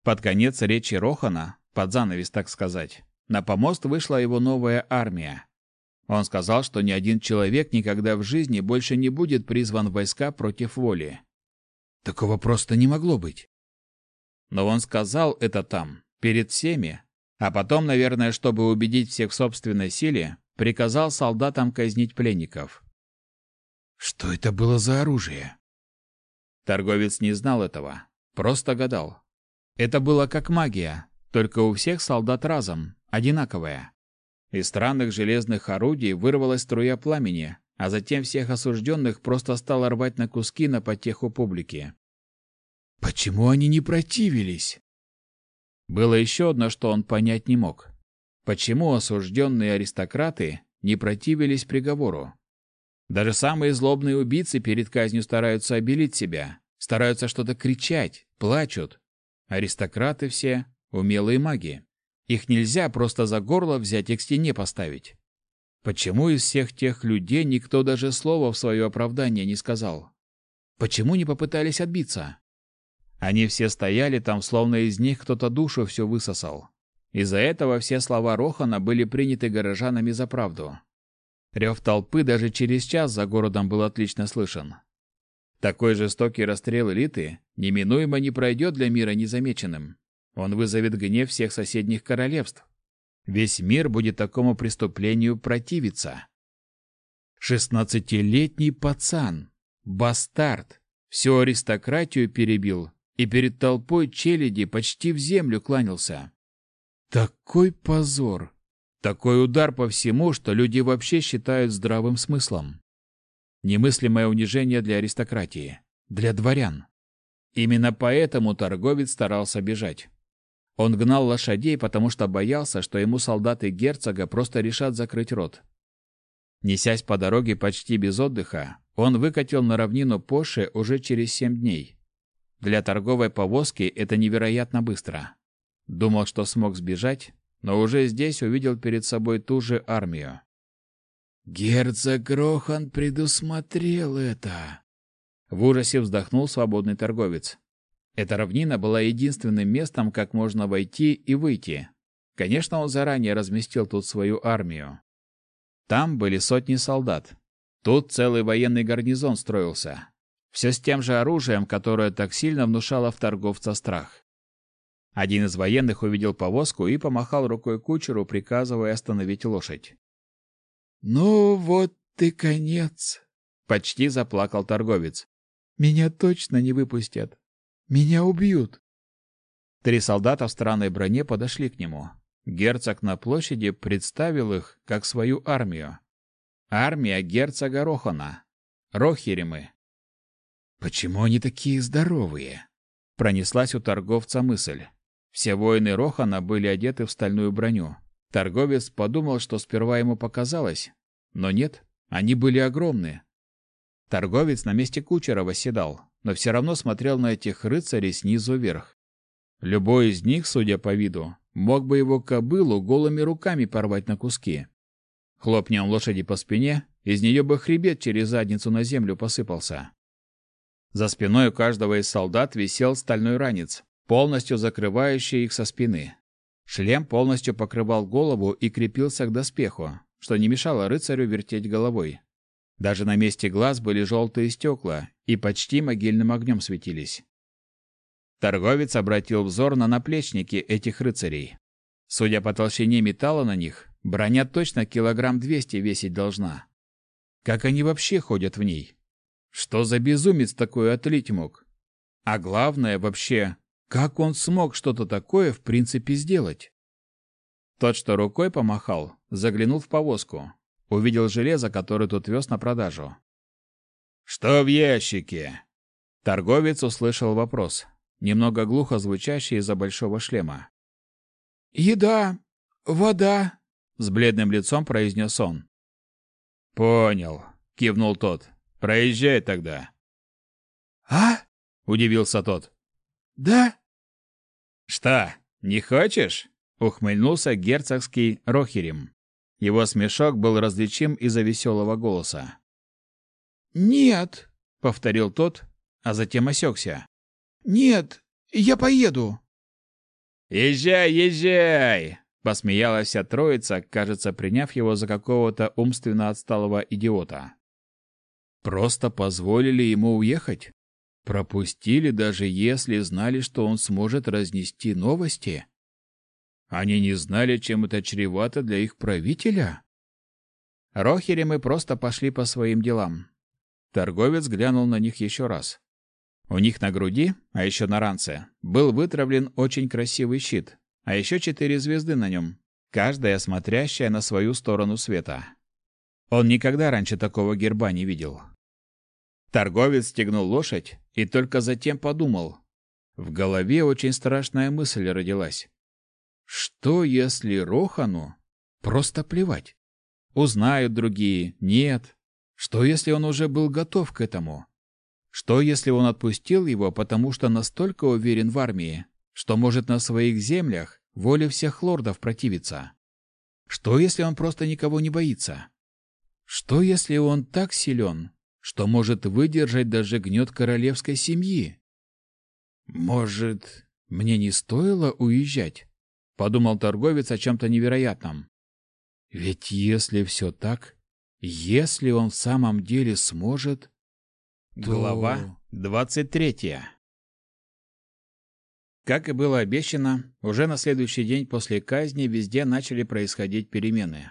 Под конец речи Рохана, под занавес, так сказать, на помост вышла его новая армия. Он сказал, что ни один человек никогда в жизни больше не будет призван в войска против воли. Такого просто не могло быть. Но он сказал это там, перед всеми, а потом, наверное, чтобы убедить всех в собственной силе, приказал солдатам казнить пленников. Что это было за оружие? Торговец не знал этого, просто гадал. Это было как магия, только у всех солдат разом, одинаковая. Из странных железных орудий вырвалась струя пламени, а затем всех осужденных просто стало рвать на куски на потеху публики. Почему они не противились? Было еще одно, что он понять не мог. Почему осужденные аристократы не противились приговору? Даже самые злобные убийцы перед казнью стараются обелить себя, стараются что-то кричать, плачут. Аристократы все — умелые маги. Их нельзя просто за горло взять и к стене поставить. Почему из всех тех людей никто даже слова в свое оправдание не сказал? Почему не попытались отбиться? Они все стояли там, словно из них кто-то душу все высосал. Из-за этого все слова Рохана были приняты горожанами за правду. Рев толпы даже через час за городом был отлично слышен. Такой жестокий расстрел элиты неминуемо не пройдет для мира незамеченным. Он вызовет гнев всех соседних королевств. Весь мир будет такому преступлению противиться. Шестнадцатилетний пацан, бастард, всю аристократию перебил и перед толпой челяди почти в землю кланялся. Такой позор! Такой удар по всему, что люди вообще считают здравым смыслом. Немыслимое унижение для аристократии, для дворян. Именно поэтому торговец старался бежать. Он гнал лошадей, потому что боялся, что ему солдаты герцога просто решат закрыть рот. Несясь по дороге почти без отдыха, он выкатил на равнину Поши уже через семь дней. Для торговой повозки это невероятно быстро. Думал, что смог сбежать, но уже здесь увидел перед собой ту же армию. «Герцог Рохан предусмотрел это!» В ужасе вздохнул свободный торговец. Эта равнина была единственным местом, как можно войти и выйти. Конечно, он заранее разместил тут свою армию. Там были сотни солдат. Тут целый военный гарнизон строился. Все с тем же оружием, которое так сильно внушало в торговца страх. Один из военных увидел повозку и помахал рукой кучеру, приказывая остановить лошадь. «Ну вот ты конец!» — почти заплакал торговец. «Меня точно не выпустят. Меня убьют!» Три солдата в странной броне подошли к нему. Герцог на площади представил их как свою армию. Армия герцога Рохана. Рохеримы. «Почему они такие здоровые?» Пронеслась у торговца мысль. Все воины Рохана были одеты в стальную броню. Торговец подумал, что сперва ему показалось, но нет, они были огромные. Торговец на месте кучера восседал, но все равно смотрел на этих рыцарей снизу вверх. Любой из них, судя по виду, мог бы его кобылу голыми руками порвать на куски. Хлопни он лошади по спине, из нее бы хребет через задницу на землю посыпался. За спиной у каждого из солдат висел стальной ранец, полностью закрывающий их со спины. Шлем полностью покрывал голову и крепился к доспеху, что не мешало рыцарю вертеть головой. Даже на месте глаз были желтые стекла и почти могильным огнем светились. Торговец обратил взор на наплечники этих рыцарей. Судя по толщине металла на них, броня точно килограмм двести весить должна. Как они вообще ходят в ней? Что за безумец такой отлить мог? А главное вообще, как он смог что-то такое в принципе сделать? Тот, что рукой помахал, заглянул в повозку. Увидел железо, которое тут вез на продажу. «Что в ящике?» Торговец услышал вопрос, немного глухо звучащий из-за большого шлема. «Еда, вода», — с бледным лицом произнес он. «Понял», — кивнул тот. «Проезжай тогда». «А?» — удивился тот. «Да?» «Что, не хочешь?» — ухмыльнулся герцогский Рохерим. Его смешок был различим из-за веселого голоса. «Нет», — повторил тот, а затем осекся. «Нет, я поеду». «Езжай, езжай!» — посмеялась вся троица, кажется, приняв его за какого-то умственно отсталого идиота. Просто позволили ему уехать? Пропустили, даже если знали, что он сможет разнести новости. Они не знали, чем это чревато для их правителя. Рохери мы просто пошли по своим делам. Торговец глянул на них еще раз. У них на груди, а еще на ранце, был вытравлен очень красивый щит, а еще четыре звезды на нем, каждая смотрящая на свою сторону света. Он никогда раньше такого герба не видел. Торговец стегнул лошадь и только затем подумал. В голове очень страшная мысль родилась. Что, если Рохану просто плевать? Узнают другие, нет. Что, если он уже был готов к этому? Что, если он отпустил его, потому что настолько уверен в армии, что может на своих землях воле всех лордов противиться? Что, если он просто никого не боится? Что, если он так силен, что может выдержать даже гнет королевской семьи. Может, мне не стоило уезжать? Подумал торговец о чем-то невероятном. Ведь если все так, если он в самом деле сможет... То... Глава двадцать третья Как и было обещано, уже на следующий день после казни везде начали происходить перемены.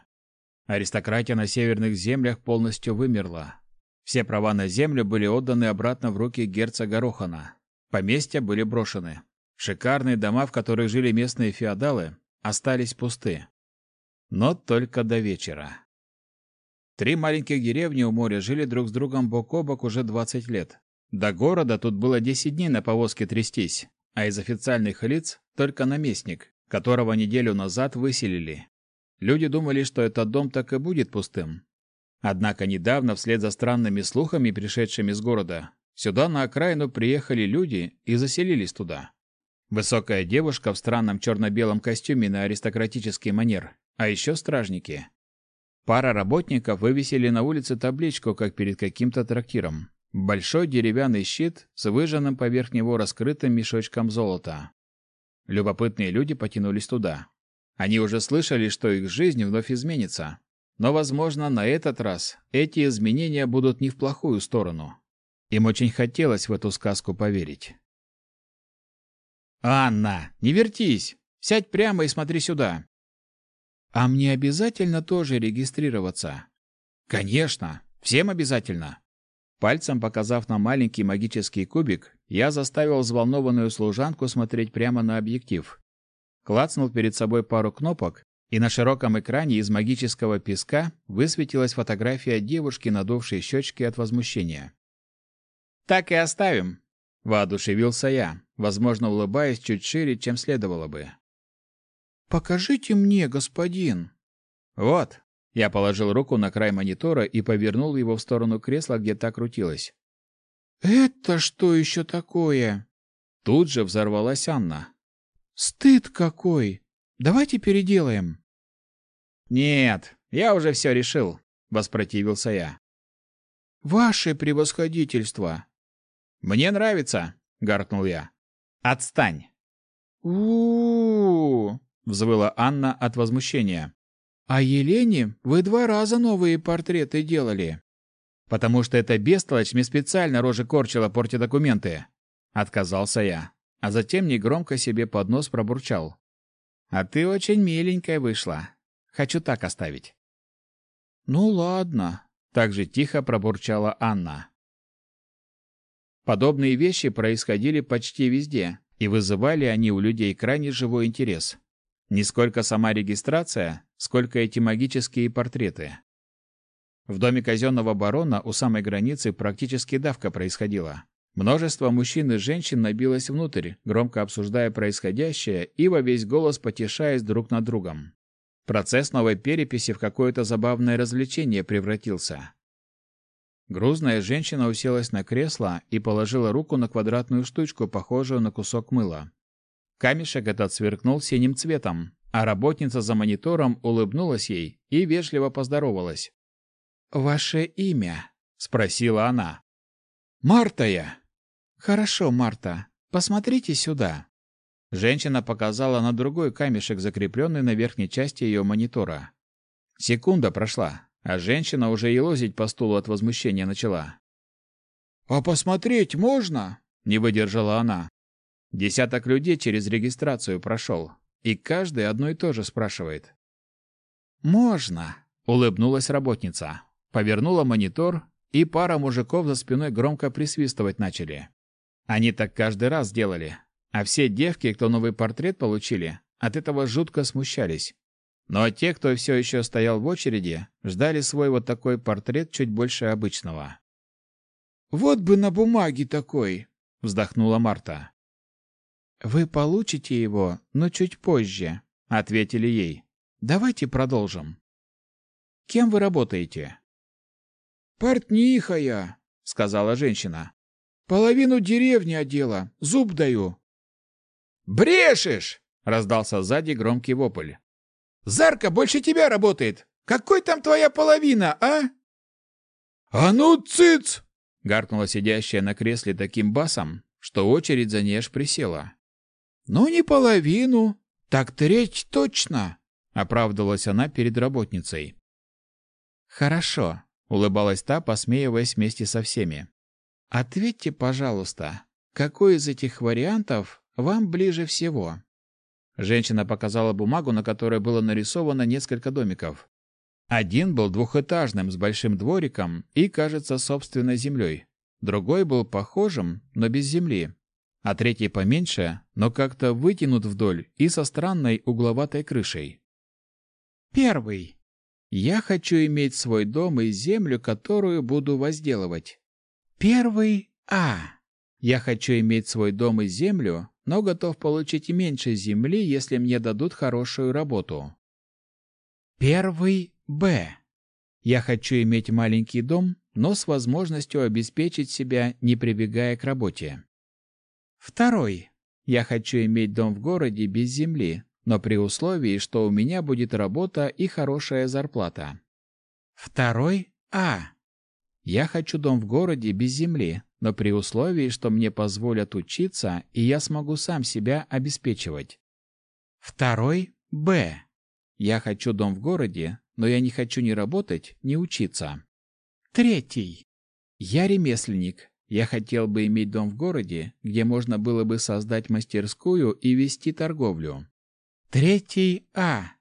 Аристократия на северных землях полностью вымерла. Все права на землю были отданы обратно в руки герцога Рохана. Поместья были брошены. Шикарные дома, в которых жили местные феодалы, остались пусты. Но только до вечера. Три маленьких деревни у моря жили друг с другом бок о бок уже 20 лет. До города тут было 10 дней на повозке трястись, а из официальных лиц только наместник, которого неделю назад выселили. Люди думали, что этот дом так и будет пустым, Однако недавно, вслед за странными слухами, пришедшими с города, сюда на окраину приехали люди и заселились туда. Высокая девушка в странном черно-белом костюме на аристократический манер, а еще стражники. Пара работников вывесили на улице табличку, как перед каким-то трактиром. Большой деревянный щит с выжженным поверх него раскрытым мешочком золота. Любопытные люди потянулись туда. Они уже слышали, что их жизнь вновь изменится. Но, возможно, на этот раз эти изменения будут не в плохую сторону. Им очень хотелось в эту сказку поверить. «Анна, не вертись! Сядь прямо и смотри сюда!» «А мне обязательно тоже регистрироваться?» «Конечно! Всем обязательно!» Пальцем показав на маленький магический кубик, я заставил взволнованную служанку смотреть прямо на объектив. Клацнул перед собой пару кнопок, и на широком экране из магического песка высветилась фотография девушки, надувшей щечки от возмущения. «Так и оставим», — воодушевился я, возможно, улыбаясь чуть шире, чем следовало бы. «Покажите мне, господин». «Вот». Я положил руку на край монитора и повернул его в сторону кресла, где та крутилась. «Это что еще такое?» Тут же взорвалась Анна. «Стыд какой! Давайте переделаем». «Нет, я уже все решил», — воспротивился я. «Ваше превосходительство!» «Мне нравится», — гаркнул я. «Отстань!» «У-у-у!» — взвыла Анна от возмущения. «А Елене вы два раза новые портреты делали». «Потому что эта бестолочь мне специально рожи корчила, портя документы», — отказался я, а затем негромко себе под нос пробурчал. «А ты очень миленькая вышла. Хочу так оставить». «Ну ладно», — так же тихо пробурчала Анна. Подобные вещи происходили почти везде, и вызывали они у людей крайне живой интерес. Не сколько сама регистрация, сколько эти магические портреты. В доме казенного барона у самой границы практически давка происходила. Множество мужчин и женщин набилось внутрь, громко обсуждая происходящее и во весь голос потешаясь друг над другом. Процесс новой переписи в какое-то забавное развлечение превратился. Грузная женщина уселась на кресло и положила руку на квадратную штучку, похожую на кусок мыла. Камешек этот сверкнул синим цветом, а работница за монитором улыбнулась ей и вежливо поздоровалась. «Ваше имя?» — спросила она. «Марта я». «Хорошо, Марта. Посмотрите сюда». Женщина показала на другой камешек, закрепленный на верхней части ее монитора. Секунда прошла, а женщина уже елозить по стулу от возмущения начала. «А посмотреть можно?» — не выдержала она. Десяток людей через регистрацию прошел, и каждый одно и то же спрашивает. «Можно», — улыбнулась работница. Повернула монитор, и пара мужиков за спиной громко присвистывать начали. Они так каждый раз делали, а все девки, кто новый портрет получили, от этого жутко смущались. Но те, кто все еще стоял в очереди, ждали свой вот такой портрет чуть больше обычного. «Вот бы на бумаге такой!» — вздохнула Марта. «Вы получите его, но чуть позже», — ответили ей. «Давайте продолжим». «Кем вы работаете?» «Портниха я», — сказала женщина. «Половину деревни одела, зуб даю». «Брешешь!» — раздался сзади громкий вопль. Зарка больше тебя работает. Какой там твоя половина, а? А ну, цыц! гаркнула сидящая на кресле таким басом, что очередь за ней аж присела. Ну не половину, так треть точно, оправдывалась она перед работницей. Хорошо, улыбалась та, посмеиваясь вместе со всеми. Ответьте, пожалуйста, какой из этих вариантов вам ближе всего? Женщина показала бумагу, на которой было нарисовано несколько домиков. Один был двухэтажным с большим двориком и, кажется, собственной землей. Другой был похожим, но без земли. А третий поменьше, но как-то вытянут вдоль и со странной угловатой крышей. Первый. Я хочу иметь свой дом и землю, которую буду возделывать. Первый А. Я хочу иметь свой дом и землю, но готов получить меньше земли, если мне дадут хорошую работу. Первый Б. Я хочу иметь маленький дом, но с возможностью обеспечить себя, не прибегая к работе. Второй. Я хочу иметь дом в городе без земли, но при условии, что у меня будет работа и хорошая зарплата. Второй А. Я хочу дом в городе без земли, но при условии, что мне позволят учиться, и я смогу сам себя обеспечивать. Второй – Б. Я хочу дом в городе, но я не хочу ни работать, ни учиться. Третий. Я ремесленник. Я хотел бы иметь дом в городе, где можно было бы создать мастерскую и вести торговлю. Третий А.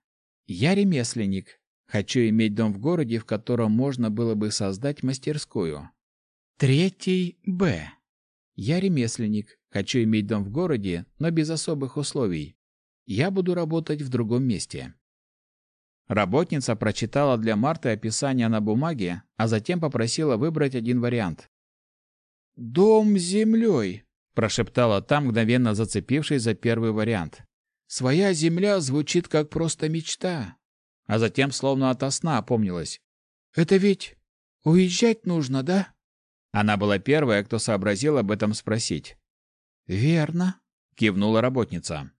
Я ремесленник. Хочу иметь дом в городе, в котором можно было бы создать мастерскую. Третий Б. Я ремесленник. Хочу иметь дом в городе, но без особых условий. Я буду работать в другом месте. Работница прочитала для Марты описание на бумаге, а затем попросила выбрать один вариант. «Дом с землей», – прошептала та, мгновенно зацепившись за первый вариант. «Своя земля звучит как просто мечта». А затем словно ото сна опомнилась. «Это ведь уезжать нужно, да?» Она была первая, кто сообразил об этом спросить. «Верно», — кивнула работница.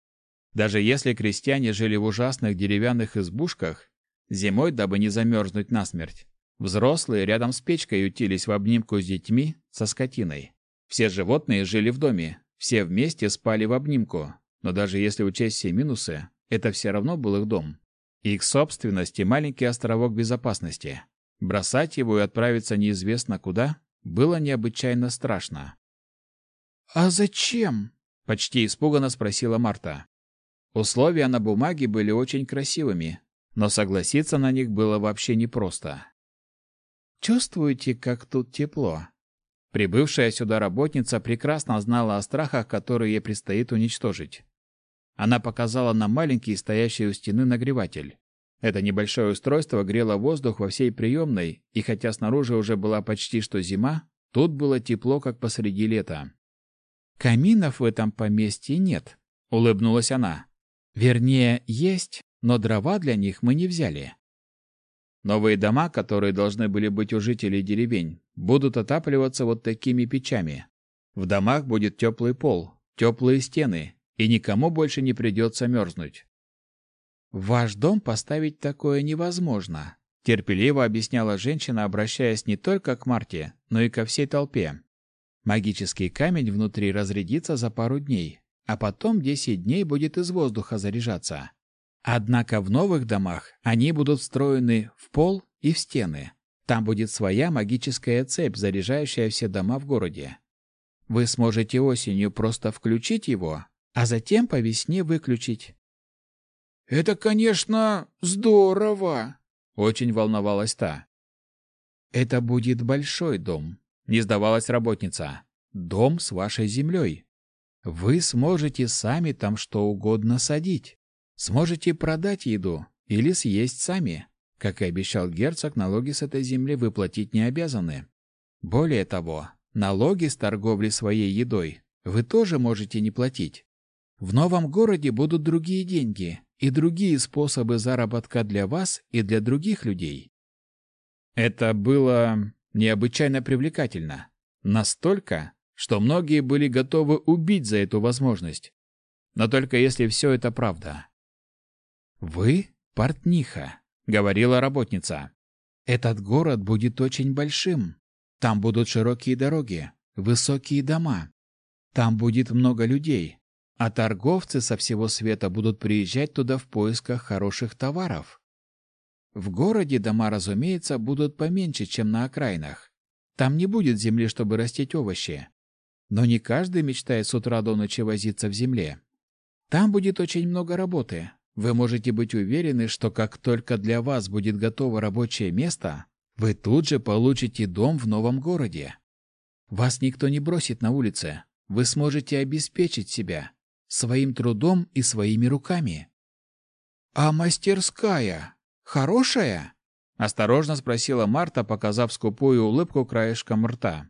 Даже если крестьяне жили в ужасных деревянных избушках, зимой, дабы не замерзнуть насмерть, взрослые рядом с печкой ютились в обнимку с детьми, со скотиной. Все животные жили в доме, все вместе спали в обнимку, но даже если учесть все минусы, это все равно был их дом. Их собственность и маленький островок безопасности. Бросать его и отправиться неизвестно куда было необычайно страшно. «А зачем?» — почти испуганно спросила Марта. Условия на бумаге были очень красивыми, но согласиться на них было вообще непросто. «Чувствуете, как тут тепло?» Прибывшая сюда работница прекрасно знала о страхах, которые ей предстоит уничтожить. Она показала на маленький, стоящий у стены нагреватель. Это небольшое устройство грело воздух во всей приемной, и хотя снаружи уже была почти что зима, тут было тепло, как посреди лета. «Каминов в этом поместье нет», — улыбнулась она. «Вернее, есть, но дрова для них мы не взяли». Новые дома, которые должны были быть у жителей деревень, будут отапливаться вот такими печами. В домах будет теплый пол, теплые стены, и никому больше не придется мерзнуть. Ваш дом поставить такое невозможно, терпеливо объясняла женщина, обращаясь не только к Марте, но и ко всей толпе. Магический камень внутри разрядится за пару дней, а потом 10 дней будет из воздуха заряжаться. Однако в новых домах они будут встроены в пол и в стены. Там будет своя магическая цепь, заряжающая все дома в городе. Вы сможете осенью просто включить его, а затем по весне выключить. Это, конечно, здорово, очень волновалась та. Это будет большой дом, не сдавалась работница. Дом с вашей землей. Вы сможете сами там что угодно садить. Сможете продать еду или съесть сами. Как и обещал герцог, налоги с этой земли выплатить не обязаны. Более того, налоги с торговли своей едой вы тоже можете не платить. В новом городе будут другие деньги, и другие способы заработка для вас и для других людей. Это было необычайно привлекательно. Настолько, что многие были готовы убить за эту возможность. Но только если все это правда. «Вы — портниха», — говорила работница. «Этот город будет очень большим. Там будут широкие дороги, высокие дома. Там будет много людей, а торговцы со всего света будут приезжать туда в поисках хороших товаров. В городе дома, разумеется, будут поменьше, чем на окраинах. Там не будет земли, чтобы растить овощи. Но не каждый мечтает с утра до ночи возиться в земле. Там будет очень много работы. Вы можете быть уверены, что как только для вас будет готово рабочее место, вы тут же получите дом в новом городе. Вас никто не бросит на улице. Вы сможете обеспечить себя, своим трудом и своими руками. А мастерская хорошая? осторожно спросила Марта, показав скупую улыбку краешком рта.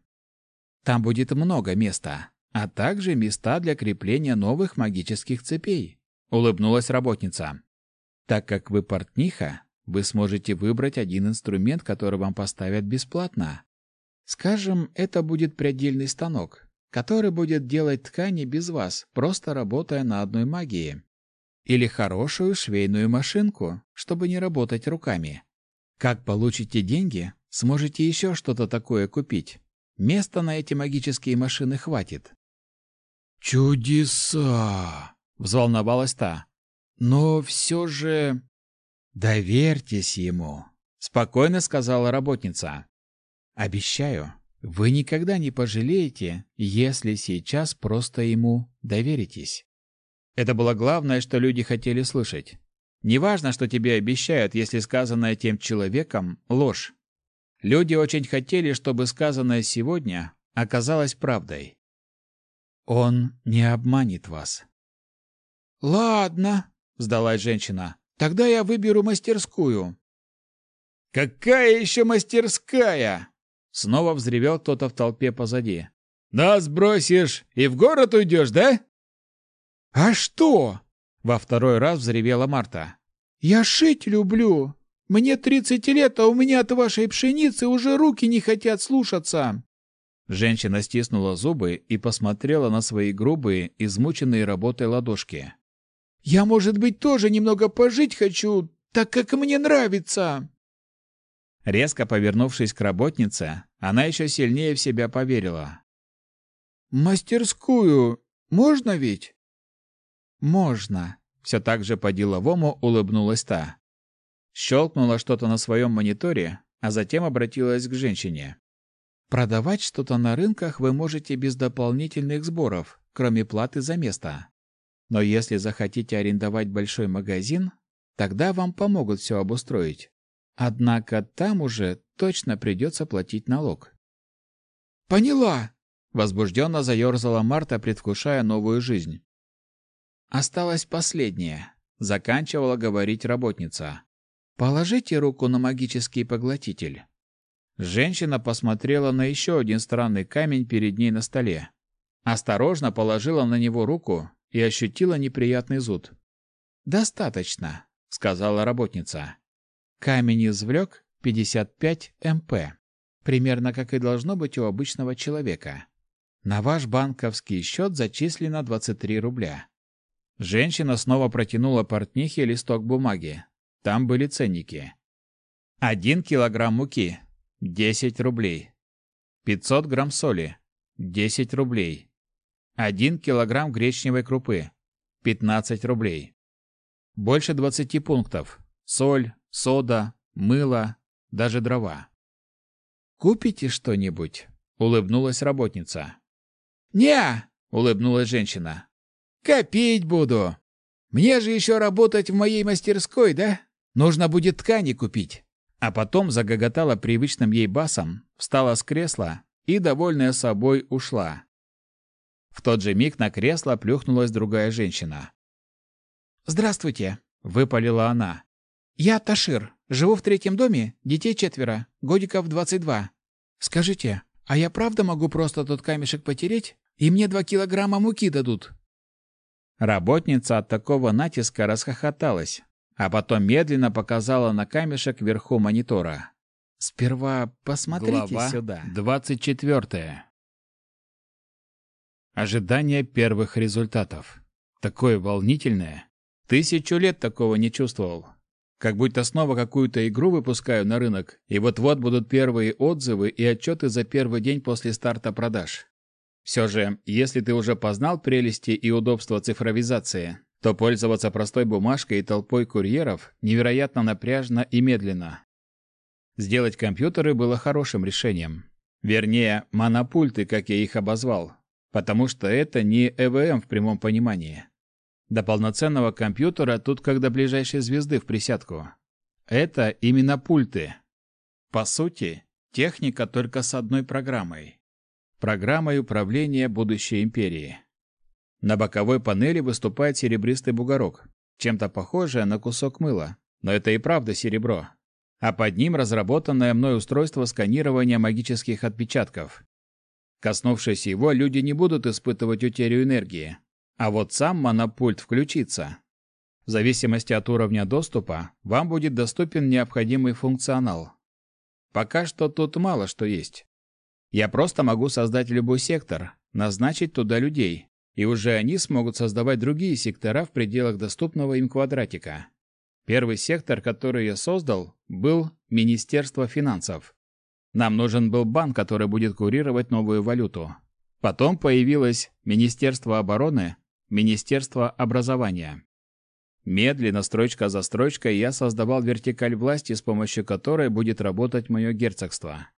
Там будет много места, а также места для крепления новых магических цепей, улыбнулась работница. Так как вы портниха, вы сможете выбрать один инструмент, который вам поставят бесплатно. Скажем, это будет прядильный станок, который будет делать ткани без вас, просто работая на одной магии. Или хорошую швейную машинку, чтобы не работать руками. Как получите деньги, сможете еще что-то такое купить. Места на эти магические машины хватит. Чудеса! взволновалась та. Но все же доверьтесь ему, спокойно сказала работница. Обещаю, вы никогда не пожалеете, если сейчас просто ему доверитесь. Это было главное, что люди хотели слышать. Неважно, что тебе обещают, если сказанное тем человеком ложь. Люди очень хотели, чтобы сказанное сегодня оказалось правдой. Он не обманет вас. Ладно, сдалась женщина. Тогда я выберу мастерскую. Какая еще мастерская? Снова взревел кто-то в толпе позади. Нас бросишь и в город уйдешь, да? А что? Во второй раз взревела Марта. Я шить люблю. Мне тридцать лет, а у меня от вашей пшеницы уже руки не хотят слушаться. Женщина стиснула зубы и посмотрела на свои грубые, измученные работой ладошки. Я, может быть, тоже немного пожить хочу, так как мне нравится. Резко повернувшись к работнице, она еще сильнее в себя поверила. Мастерскую можно ведь? Можно, все так же по-деловому улыбнулась та. Щелкнула что-то на своем мониторе, а затем обратилась к женщине. Продавать что-то на рынках вы можете без дополнительных сборов, кроме платы за место. Но если захотите арендовать большой магазин, тогда вам помогут все обустроить. Однако там уже точно придется платить налог. Поняла, возбужденно заерзала Марта, предвкушая новую жизнь. Осталось последнее, заканчивала говорить работница. Положите руку на магический поглотитель. Женщина посмотрела на еще один странный камень перед ней на столе. Осторожно положила на него руку и ощутила неприятный зуд. «Достаточно», — сказала работница. Камень извлек 55 МП, примерно как и должно быть у обычного человека. На ваш банковский счет зачислено 23 рубля. Женщина снова протянула портнихе листок бумаги. Там были ценники. Один килограмм муки – 10 рублей. 500 грамм соли – 10 рублей. Один килограмм гречневой крупы – 15 рублей. Больше 20 пунктов. Соль, сода, мыло, даже дрова. «Купите что-нибудь?» – улыбнулась работница. «Не!» – улыбнулась женщина. «Копить буду. Мне же еще работать в моей мастерской, да?» Нужно будет ткани купить. А потом загоготала привычным ей басом, встала с кресла и, довольная собой, ушла. В тот же миг на кресло плюхнулась другая женщина. «Здравствуйте», — выпалила она. «Я Ташир. Живу в третьем доме, детей четверо, годиков двадцать два. Скажите, а я правда могу просто тот камешек потереть, и мне два килограмма муки дадут?» Работница от такого натиска расхохоталась, а потом медленно показала на камешек вверху монитора. Сперва посмотрите Глава сюда. 24. Ожидание первых результатов. Такое волнительное. Тысячу лет такого не чувствовал. Как будто снова какую-то игру выпускаю на рынок, и вот-вот будут первые отзывы и отчеты за первый день после старта продаж. Все же, если ты уже познал прелести и удобства цифровизации, то пользоваться простой бумажкой и толпой курьеров невероятно напряжно и медленно. Сделать компьютеры было хорошим решением. Вернее, монопульты, как я их обозвал, потому что это не ЭВМ в прямом понимании. До полноценного компьютера тут как до ближайшей звезды в присядку. Это именно пульты. По сути, техника только с одной программой. Программой управления будущей империи. На боковой панели выступает серебристый бугорок, чем-то похожее на кусок мыла, но это и правда серебро. А под ним разработанное мной устройство сканирования магических отпечатков. Коснувшись его, люди не будут испытывать утерю энергии, а вот сам монопульт включится. В зависимости от уровня доступа, вам будет доступен необходимый функционал. Пока что тут мало что есть. Я просто могу создать любой сектор, назначить туда людей, и уже они смогут создавать другие сектора в пределах доступного им квадратика. Первый сектор, который я создал, был Министерство финансов. Нам нужен был банк, который будет курировать новую валюту. Потом появилось Министерство обороны, Министерство образования. Медленно, строчка за строчкой, я создавал вертикаль власти, с помощью которой будет работать мое герцогство.